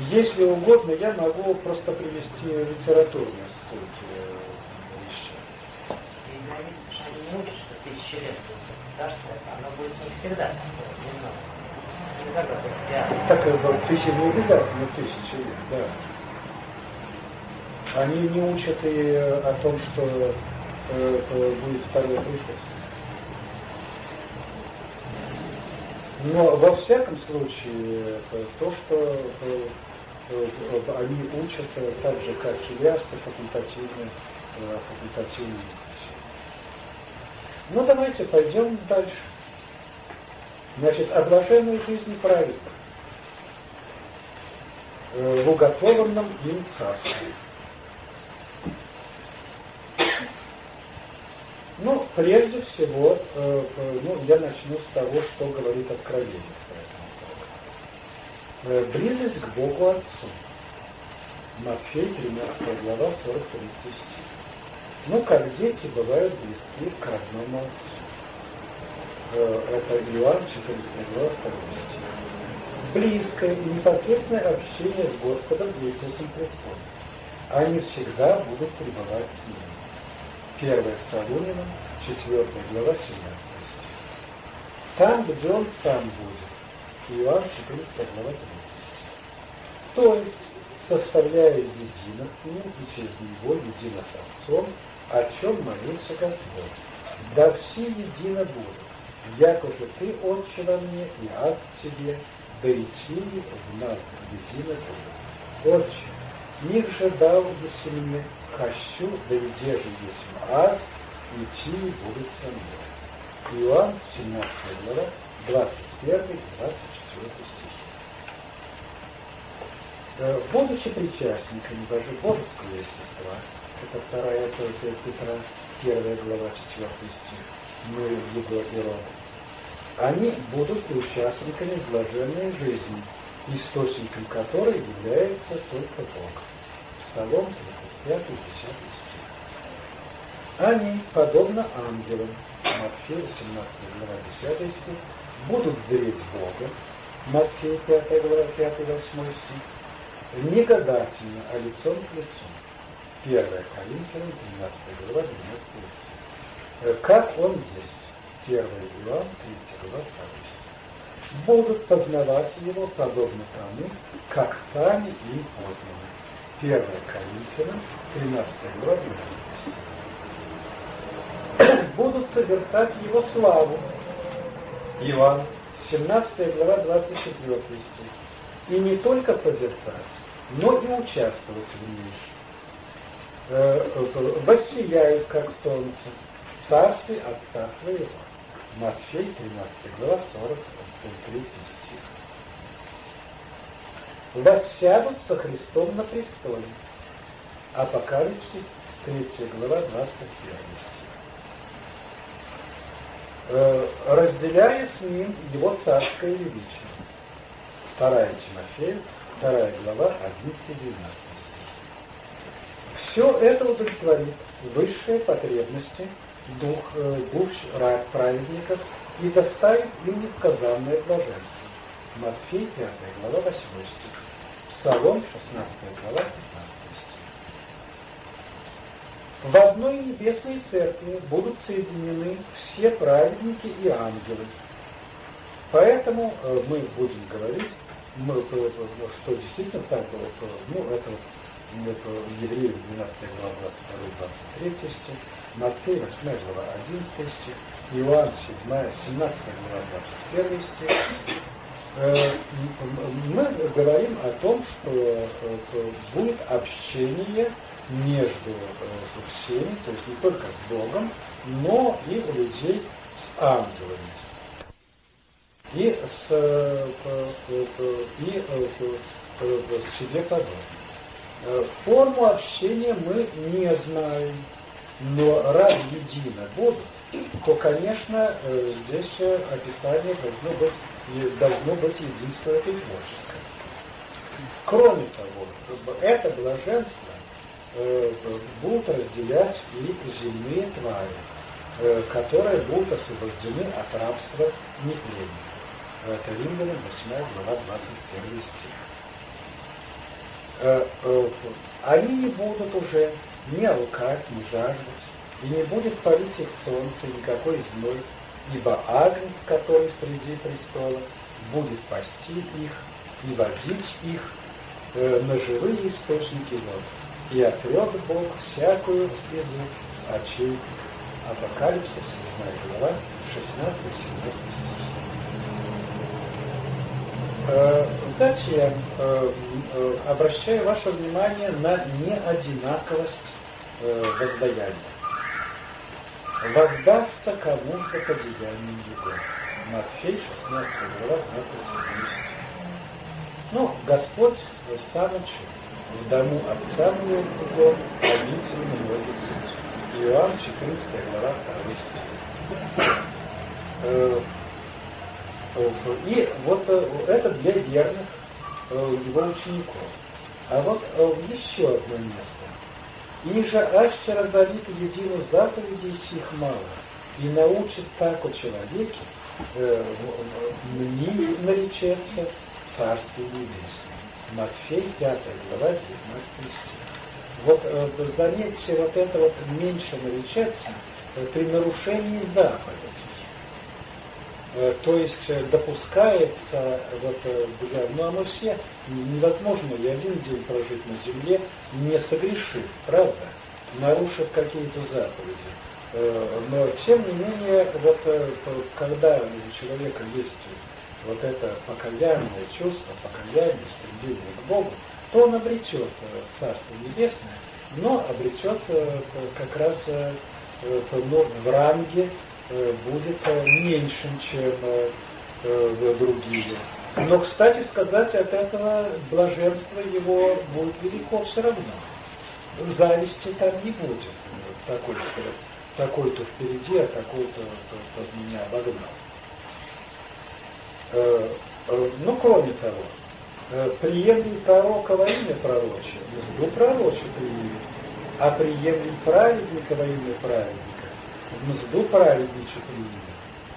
Если угодно, я могу просто привести литературные ссылки еще. Они не учат, что тысячи лет царство, оно будет не всегда Так, тысячи не обязательно тысячи лет, да. Они не учат и о том, что э, э, будет второе пришествие. Но во всяком случае, э, то, что они учат так же, как хилиасты, факультативные, факультативные Ну, давайте пойдем дальше. Значит, о блаженной жизни праведных в уготованном им царстве. Ну, прежде всего, э, э, ну, я начну с того, что говорит Откровение. Э, близость к Богу Отцу. Матфей, 13 глава, 43 стих. Ну, как дети бывают близки к родному отцу. Это Иоанн, 14 глава, 2 стих. Близкое и непосредственное общение с Господом Иисусом Христом. Они всегда будут пребывать с Ним. 1 Солунина, 4 глава, 17 стих. Там, где он сам будет. Иоанн 14 глава 3 То есть, составляя едино с ним и через него едино с Отцом, о чем молился Господь. Да все едино будут, якоже ты, Отче, во мне, и ад тебе, да и тили в нас едино будут. Отче, них же дал бы мне хочу, да и где же есть аз, идти будут со мной. Иоанн, 17 глава, 21 24 стих. Э, будучи причастниками божественного естества, это вторая Петра, первая глава, 4 стих, мы его героя, они будут участниками блаженной жизни, источником которой является только Бог. Псалом 35-10 стих. Они, подобно ангелам, Матфея 17 глава 10 стих, будут зреть Бога, Матфея 5 глава 5-8 стих, негодательно, а лицом к лицу. 1 Коринфянам 12 глава 12 стих. Как он есть. 1 Иоанн 3 глава 2 стих. Будут познавать его подобно тому, как сами им познаны. 1 Коринфянам, 13 глава, 12 Будут созерцать его славу. Иоанн, 17 глава, 24 стих. И не только созерцать, но и участвовать в ней. Э, э, воссияют, как солнце, царстве Отца Своего. Матфей, 13 глава, 43 стих воссядут со Христом на престоле. Апокалипсис, 3 глава, 21 стих. Э, разделяя с ним его царское величие. 2 Тимофея, 2 глава, 11-12 Все это удовлетворит высшие потребности дух, э, душ праведников и доставит им несказанное блаженство. Матфей, 5 глава, 8 стих. Псалом, 16 глава, 15 стих. В одной небесной церкви будут соединены все праведники и ангелы. Поэтому э, мы будем говорить, мы, что действительно так было, ну, это Евреев 12 глава 22 23 стих, Матфея 8 глава 11 стих, Иоанн 7, 17 глава 21 стих, Э, мы говорим о том, что э, будет общение между э, всеми, то есть не только с Богом, но и у людей с ангелами. И с, и с себе подобным. Форму общения мы не знаем, но раз едино будут, то, конечно, здесь описание должно быть должно быть единство этой творческое. Кроме того, это блаженство э, будут разделять и земные твари, э, которые будут освобождены от рабства нетления. Это Римлянам 8 глава 21 стих. Э, они не будут уже ни алкать, ни жаждать, и не будет палить их солнце, никакой зной, ибо Агнец, который среди престола, будет пасти их и водить их э, на живые источники вод. И отрет Бог всякую слезу с очей. Апокалипсис, 7 глава, 16-17 стих. Э, затем э, э, обращаю ваше внимание на неодинаковость воздаяния. Воздастся кому-то по деяниям его. Матфей, 16 глава, 27 стих. Ну, Господь сам учил. В дому отца моего обитель многие суть. Иоанн, 14 глава, 2 стих. И вот э, это для верных э, его учеников. А вот э, еще одно место. И же аще разорит едину заповеди сих мало, и научит так у человеке, мне наречется Царствие Небесное. Матфей, 5 глава, 19 стих. Вот заметьте, вот это вот меньше наречется при нарушении заповедей. Э, то есть э, допускается, вот, э, ну оно все, невозможно и один день прожить на земле, не согрешив, правда, нарушив какие-то заповеди. Но тем не менее, вот когда у человека есть вот это покаянное чувство, покаяние, стремление к Богу, то он обретет Царство Небесное, но обретет как раз ну, в ранге Э, будет э, меньшим, чем э, другие. Но, кстати сказать, от этого блаженства его будет велико все равно. Зависти там не будет. Такой, такой-то впереди, а такой-то меня обогнал. Ну, кроме того, приемлет пророка во имя пророче, мзду пророче приемлет, а приемлет праведника во имя праведника, мзду праведничу приимет,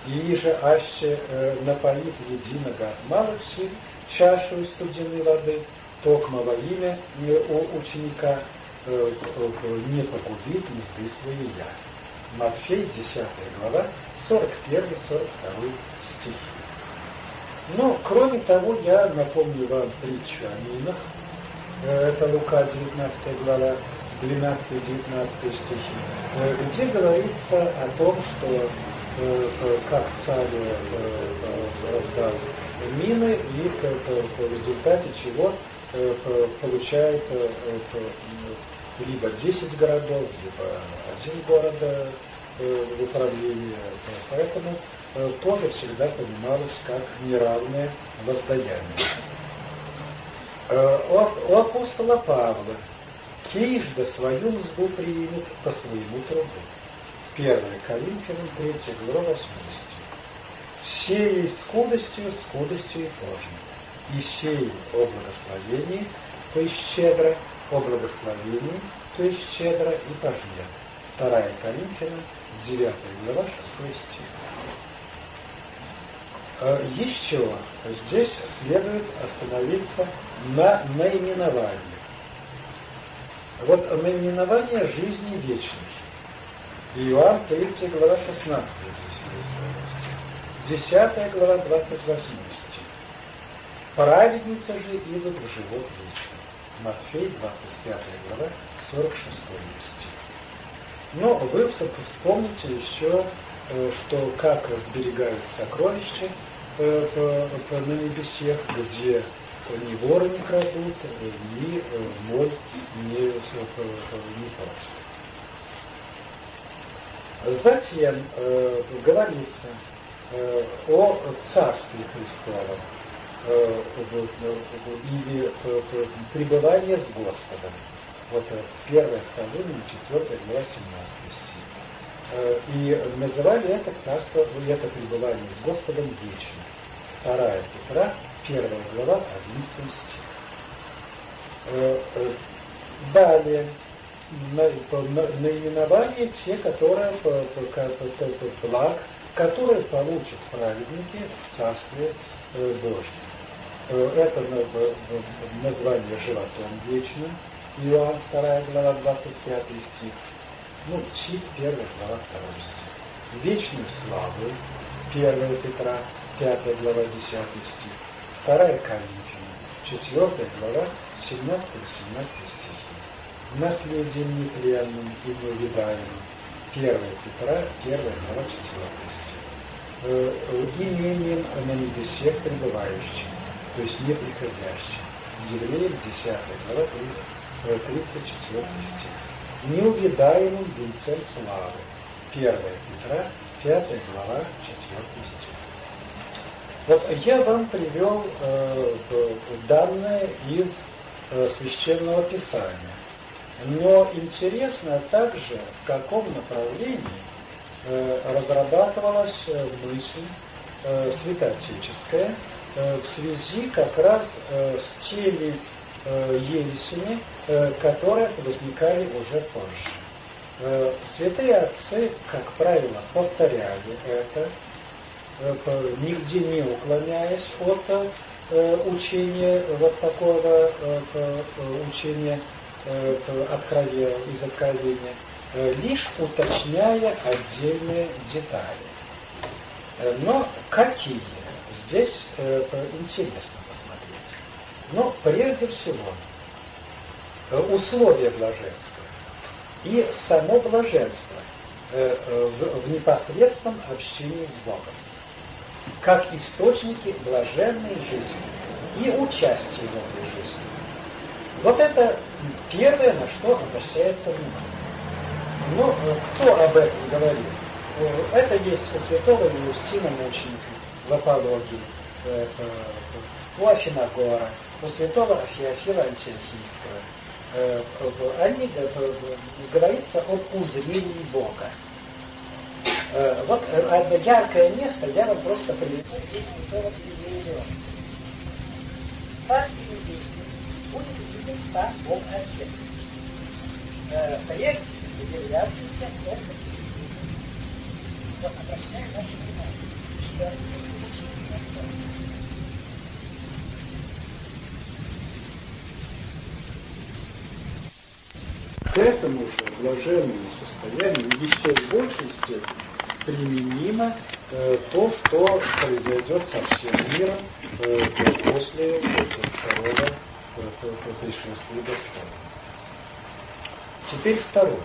и же аще э, напоит единого. От малых сил чашу из студенной воды, токма во имя не, у ученика э, э, не погубит мзды свои я. Матфей, 10 глава, 41-42 стихи. Но, кроме того, я напомню вам притчу о минах. Э, это Лука, 19 глава, 12-19 стихи, э, где говорится о том, что э, как царь раздал мины и в результате чего получает либо 10 городов, либо один город в управлении. Поэтому тоже всегда понималось как неравное воздаяние. У апостола Павла Кейжда свою мзду приимет по своему труду. 1 Коринфянам 3 глава 8 стих. Сеет скудостью, скудостью и пожно. И сеет о благословении, то есть щедро, о благословении, то есть щедро и пожнет. 2 Коринфянам 9 глава 6 стих. Э, еще здесь следует остановиться на наименовании вот наименование жизни вечной. Иоанн 3 глава 16 10 глава 28 стих. Праведница же идут в живот вечный. Матфей 25 глава 46 стих. Но вы вспомните еще, э, что как сберегают сокровища э, на небесах, где ни воры не крадут, ни моль не, не плачут. Затем э, говорится э, о Царстве Христовом э, или э, пребывание с Господом. Вот 1 Соломин, 4 глава, 17 стих. Э, и называли это царство, это пребывание с Господом вечно. Вторая Петра, первая глава, 11 стих. Э, э, далее, наименование те, которые благ, которые получат праведники в Царстве Божьем. Это название животом вечным, Иоанн 2 глава 25 стих, ну, Тит 1 глава 2 стих. Вечную славу 1 Петра 5 глава, 10 стих, 2 Коринфянам, 4 глава, 17-18 стихи. Наследием нетленным и неувидаемым, 1 Петра, 1 глава, 4 стих. Э, имением на небесе пребывающим, то есть неприходящим. Евреев, 10 глава, 34 стих. Неувидаемым венцем славы. 1 Петра, 5 глава, 4 стих. Вот я вам привел э, данные из э, священного писания. Но интересно также, в каком направлении э, разрабатывалась э, мысль э, святоотеческая э, в связи как раз э, с теми э, ересями, э, которые возникали уже позже. Э, святые отцы, как правило, повторяли это, э, нигде не уклоняясь от э, учения вот такого учения из откровения, лишь уточняя отдельные детали. Но какие? Здесь интересно посмотреть. Но прежде всего, условия блаженства и само блаженство э, э, в, непосредственном общении с Богом, как источники блаженной жизни и участия в этой жизни. Вот это первое, на что обращается внимание. Но э, кто об этом говорит? Это есть у святого Иустина мученика в апологии, у Афиногора, у святого Феофила Антиохийского, Э, они э, говорится об узрении Бога. Э, вот одно яркое место я вам просто приведу. Царь небесный будет виден сам Бог Отец. Прежде являющийся Он Вот обращаем наше внимание, что к этому же блаженному состоянию еще в большей степени применимо э, то, что произойдет со всем миром э, после э, второго пришествия Господа. Теперь второе.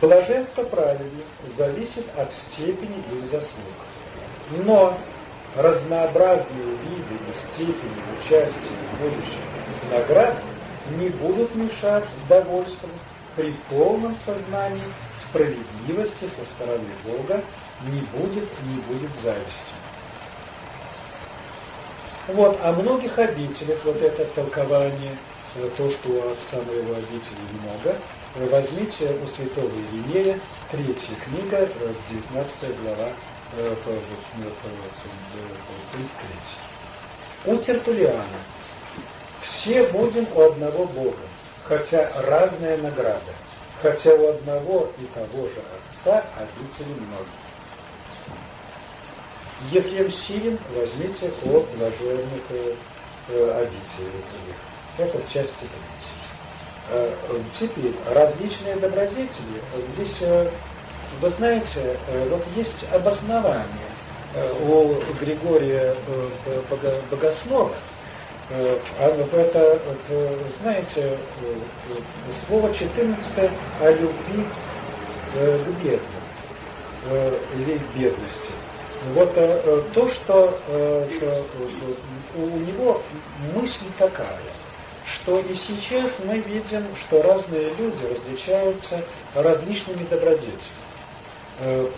Блаженство праведных зависит от степени их заслуг. Но разнообразные виды и степени участия в будущих наградах не будут мешать довольству при полном сознании справедливости со стороны Бога не будет, не будет зависти. Вот, о многих обителях, вот это толкование, э, то, что у отца моего обители много, э, возьмите у святого Иеремея, третья книга, 19 э, глава, 33. У Тертулиана все будем у одного Бога, хотя разная награда, хотя у одного и того же Отца обители много. Ефрем Сирин возьмите о блаженных э, обителях. Это в части третьей. Э, теперь, различные добродетели. Здесь, э, вы знаете, э, вот есть обоснование у Григория Богослова, а это, знаете, э, слово 14 о любви э, к бедным или бедности. Вот то, что у него мысль такая, что и сейчас мы видим, что разные люди различаются различными добродетелями.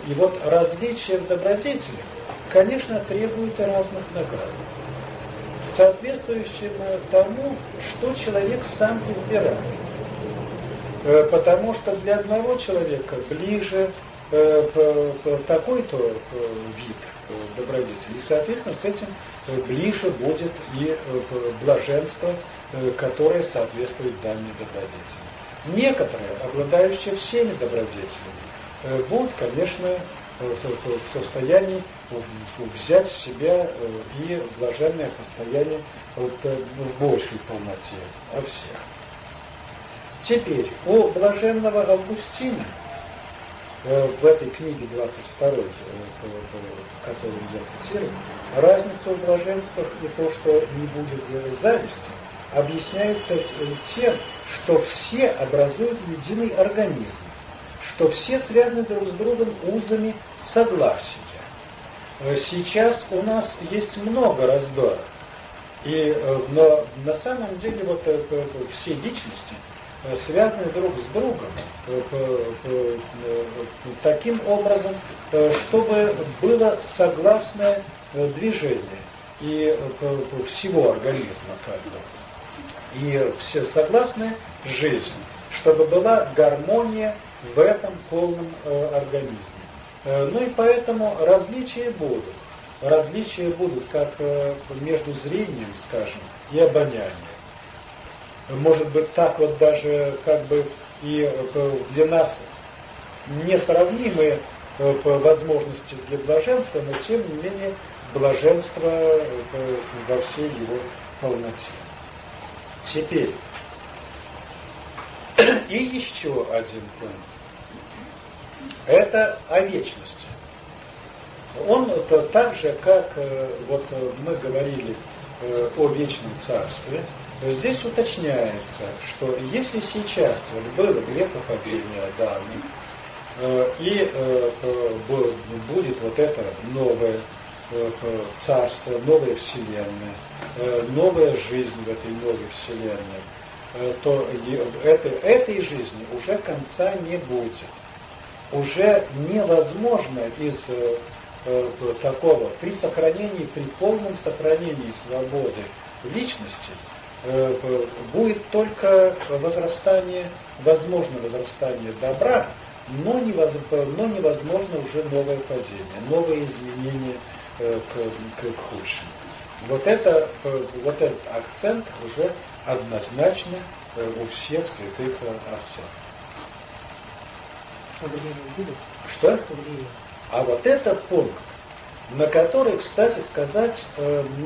И вот различие в добродетелях, конечно, требует разных наград соответствующим тому, что человек сам избирает. Э, потому что для одного человека ближе э, такой-то э, вид добродетели. И, соответственно, с этим ближе будет и блаженство, которое соответствует данной добродетели. Некоторые, обладающие всеми добродетелями, будут, конечно, в состоянии взять в себя э, и блаженное состояние вот, э, в большей полноте о всех. Теперь, у блаженного Августина в этой книге 22, которую я цитирую, разницу в блаженствах и то, что не будет зависти, объясняется тем, что все образуют единый организм, что все связаны друг с другом узами согласия. Сейчас у нас есть много раздоров, и, но на самом деле вот все личности связаны друг с другом таким образом, чтобы было согласное движение и всего организма и все согласны жизнь, чтобы была гармония в этом полном э, организме. Э, ну и поэтому различия будут. Различия будут как э, между зрением, скажем, и обонянием. Может быть, так вот даже как бы и э, для нас несравнимые э, возможности для блаженства, но тем не менее блаженство э, во всей его полноте. Теперь, и еще один пункт. Это о вечности. Он это так же, как э, вот э, мы говорили э, о вечном царстве, здесь уточняется, что если сейчас вот было грехопадение Адама, и будет вот это новое царство, новая вселенная, новая жизнь в этой новой вселенной, то это, этой жизни уже конца не будет. Уже невозможно из э, такого, при сохранении, при полном сохранении свободы личности, э, будет только возрастание, возможно возрастание добра, но невозможно, но невозможно уже новое падение, новое изменение э, к, к худшему. Вот, это, э, вот этот акцент уже однозначно э, у всех святых э, отцов. Что? А вот этот пункт, на который, кстати сказать,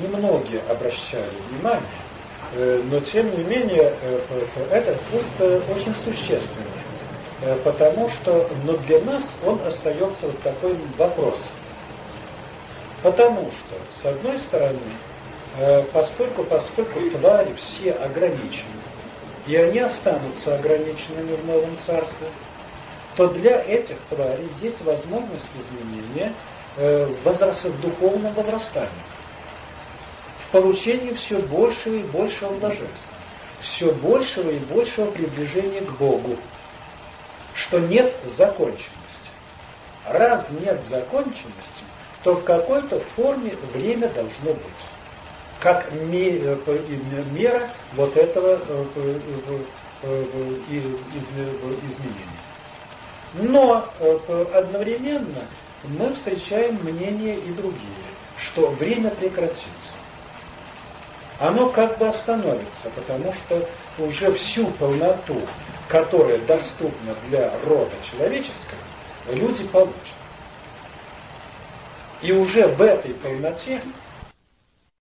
немногие обращали внимание, но тем не менее этот пункт очень существенный, потому что но для нас он остается вот такой вопросом. Потому что, с одной стороны, э, поскольку, поскольку твари все ограничены, и они останутся ограниченными в новом царстве, то для этих тварей есть возможность изменения э, возраста, в духовном возрастании, в получении все большего и большего блаженства, все большего и большего приближения к Богу, что нет законченности. Раз нет законченности, то в какой-то форме время должно быть. Как э, мера вот этого э, э, изменения. Но одновременно мы встречаем мнения и другие, что время прекратится. Оно как бы остановится, потому что уже всю полноту, которая доступна для рода человеческого, люди получат. И уже в этой полноте